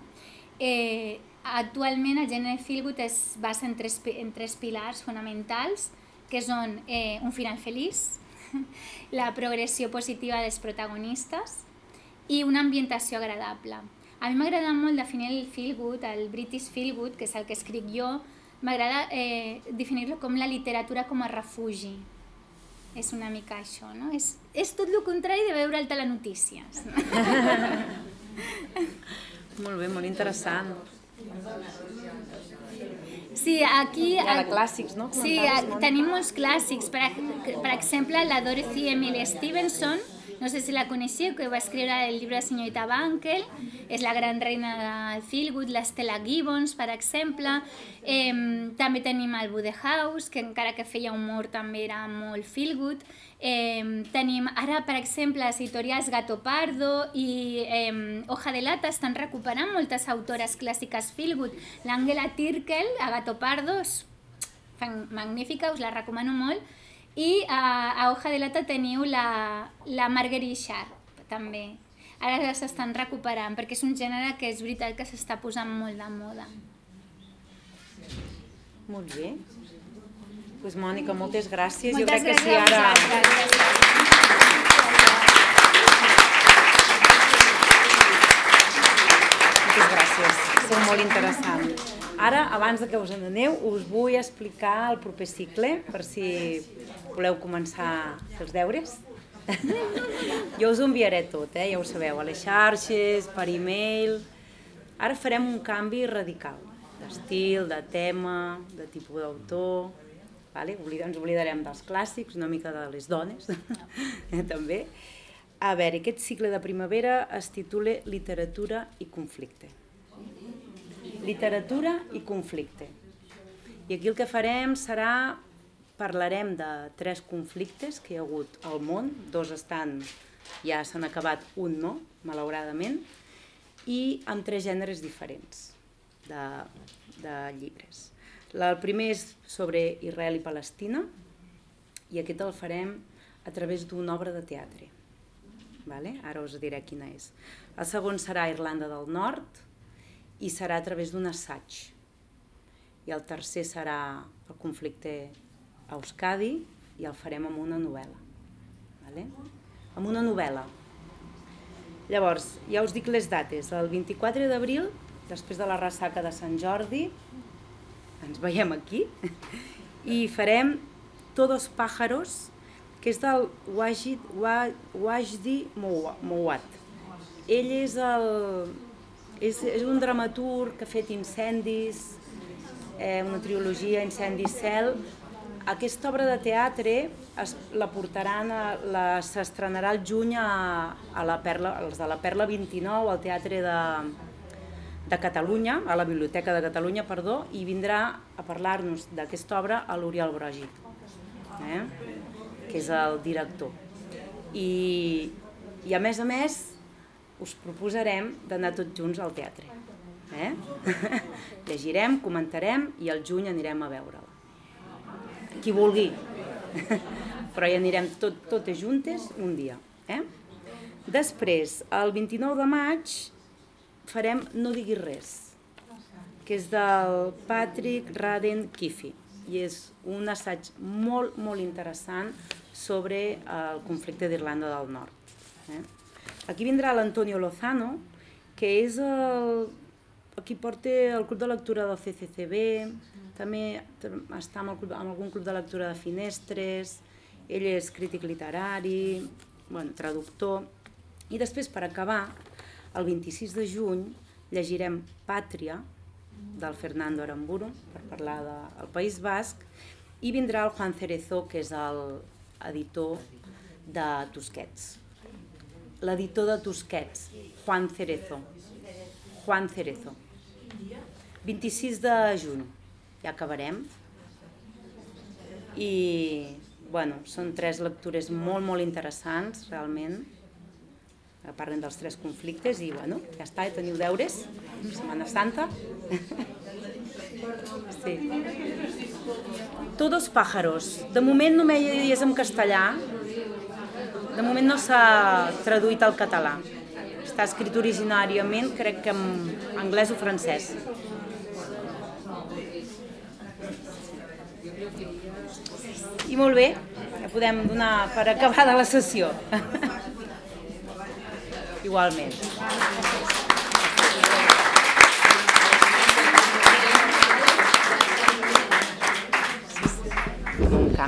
Eh, actualment el gènere Feelgood es basa en tres, en tres pilars fonamentals, que són eh, un final feliç, <laughs> la progressió positiva dels protagonistes i una ambientació agradable. A mi m'agrada molt definir el feel good, el British feel good, que és el que escric jo, m'agrada eh, definir-lo com la literatura com a refugi. És una mica això, no? És, és tot el contrari de veure el telenotícies. <laughs> molt bé, molt interessant. Sí, aquí... Hi ha de clàssics, no? Sí, tenim molts clàssics. Per, per exemple, la Dorothy Emily Stevenson, no sé si la coneixeu, que va escriure el llibre de Senyorita Bankel, és la gran reina del Feelgood, l'Estela Gibbons, per exemple. Eh, també tenim el House, que encara que feia humor també era molt Feelgood. Eh, tenim ara, per exemple, les editorials Gato Pardo i eh, Hoja de Lata estan recuperant moltes autores clàssiques Feelgood. L'Àngela Tirkel, a Gato Pardo, és magnífica, us la recomano molt i a, a Hoja de Lata teniu la, la Marguerite Sharp, també. Ara s'estan recuperant, perquè és un gènere que és veritat que s'està posant molt de moda. Molt bé. Doncs pues, Mònica, moltes gràcies. Moltes jo crec gràcies que sí, ara... Moltes gràcies. Sou molt interessant. Ara, abans de que us n'aneu, us vull explicar el proper cicle, per si voleu començar els deures. <laughs> jo us ho enviaré tot, eh? ja ho sabeu, a les xarxes, per e-mail... Ara farem un canvi radical, d'estil, de tema, de tipus d'autor... Vale? Ens oblidarem dels clàssics, una mica de les dones, <laughs> també. A veure, aquest cicle de primavera es titula Literatura i conflicte. Literatura i conflicte. I aquí el que farem serà parlarem de tres conflictes que hi ha hagut al món, dos estan, ja s'han acabat, un no, malauradament, i amb tres gèneres diferents de, de llibres. El primer és sobre Israel i Palestina, i aquest el farem a través d'una obra de teatre. Vale? Ara us diré quina és. El segon serà Irlanda del Nord i serà a través d'un assaig. I el tercer serà el conflicte a Euskadi i el farem amb una novel·la. Vale? Amb una novel·la. Llavors, ja us dic les dates. El 24 d'abril, després de la ressaca de Sant Jordi, ens veiem aquí, i farem Todos pájaros, que és del Wajid, Wajdi Mouat. Ell és, el, és, és un dramaturg que ha fet incendis, eh, una trilogia Incendis Cel, aquesta obra de teatre es, la portaran, s'estrenarà el juny a, a la Perla, els de la Perla 29, al Teatre de, de Catalunya, a la Biblioteca de Catalunya, perdó, i vindrà a parlar-nos d'aquesta obra a l'Oriol Brogi, eh? que és el director. I, I a més a més, us proposarem d'anar tots junts al teatre. Eh? <laughs> Llegirem, comentarem i al juny anirem a veure-la qui vulgui. <laughs> Però hi anirem tot, totes juntes un dia. Eh? Després, el 29 de maig, farem No diguis res, que és del Patrick Raden Kifi. i és un assaig molt, molt interessant sobre el conflicte d'Irlanda del Nord. Eh? Aquí vindrà l'Antonio Lozano, que és el, el qui porta el club de lectura del CCCB, també està amb, el club, amb algun club de lectura de Finestres, ell és crític literari, bueno, traductor, i després, per acabar, el 26 de juny llegirem Pàtria, del Fernando Aramburu, per parlar del País Basc, i vindrà el Juan Cerezo, que és l'editor de Tusquets. L'editor de Tusquets, Juan Cerezo. Juan Cerezo. 26 de juny, ja acabarem. I, bueno, són tres lectures molt, molt interessants, realment, parlen dels tres conflictes i, bueno, ja està, ja teniu deures, Setmana Santa. <laughs> Sí. Todos pájaros. De moment només és en castellà, de moment no s'ha traduït al català. Està escrit originàriament, crec que en anglès o francès. I molt bé, ja podem donar per acabada la sessió. <laughs> Igualment.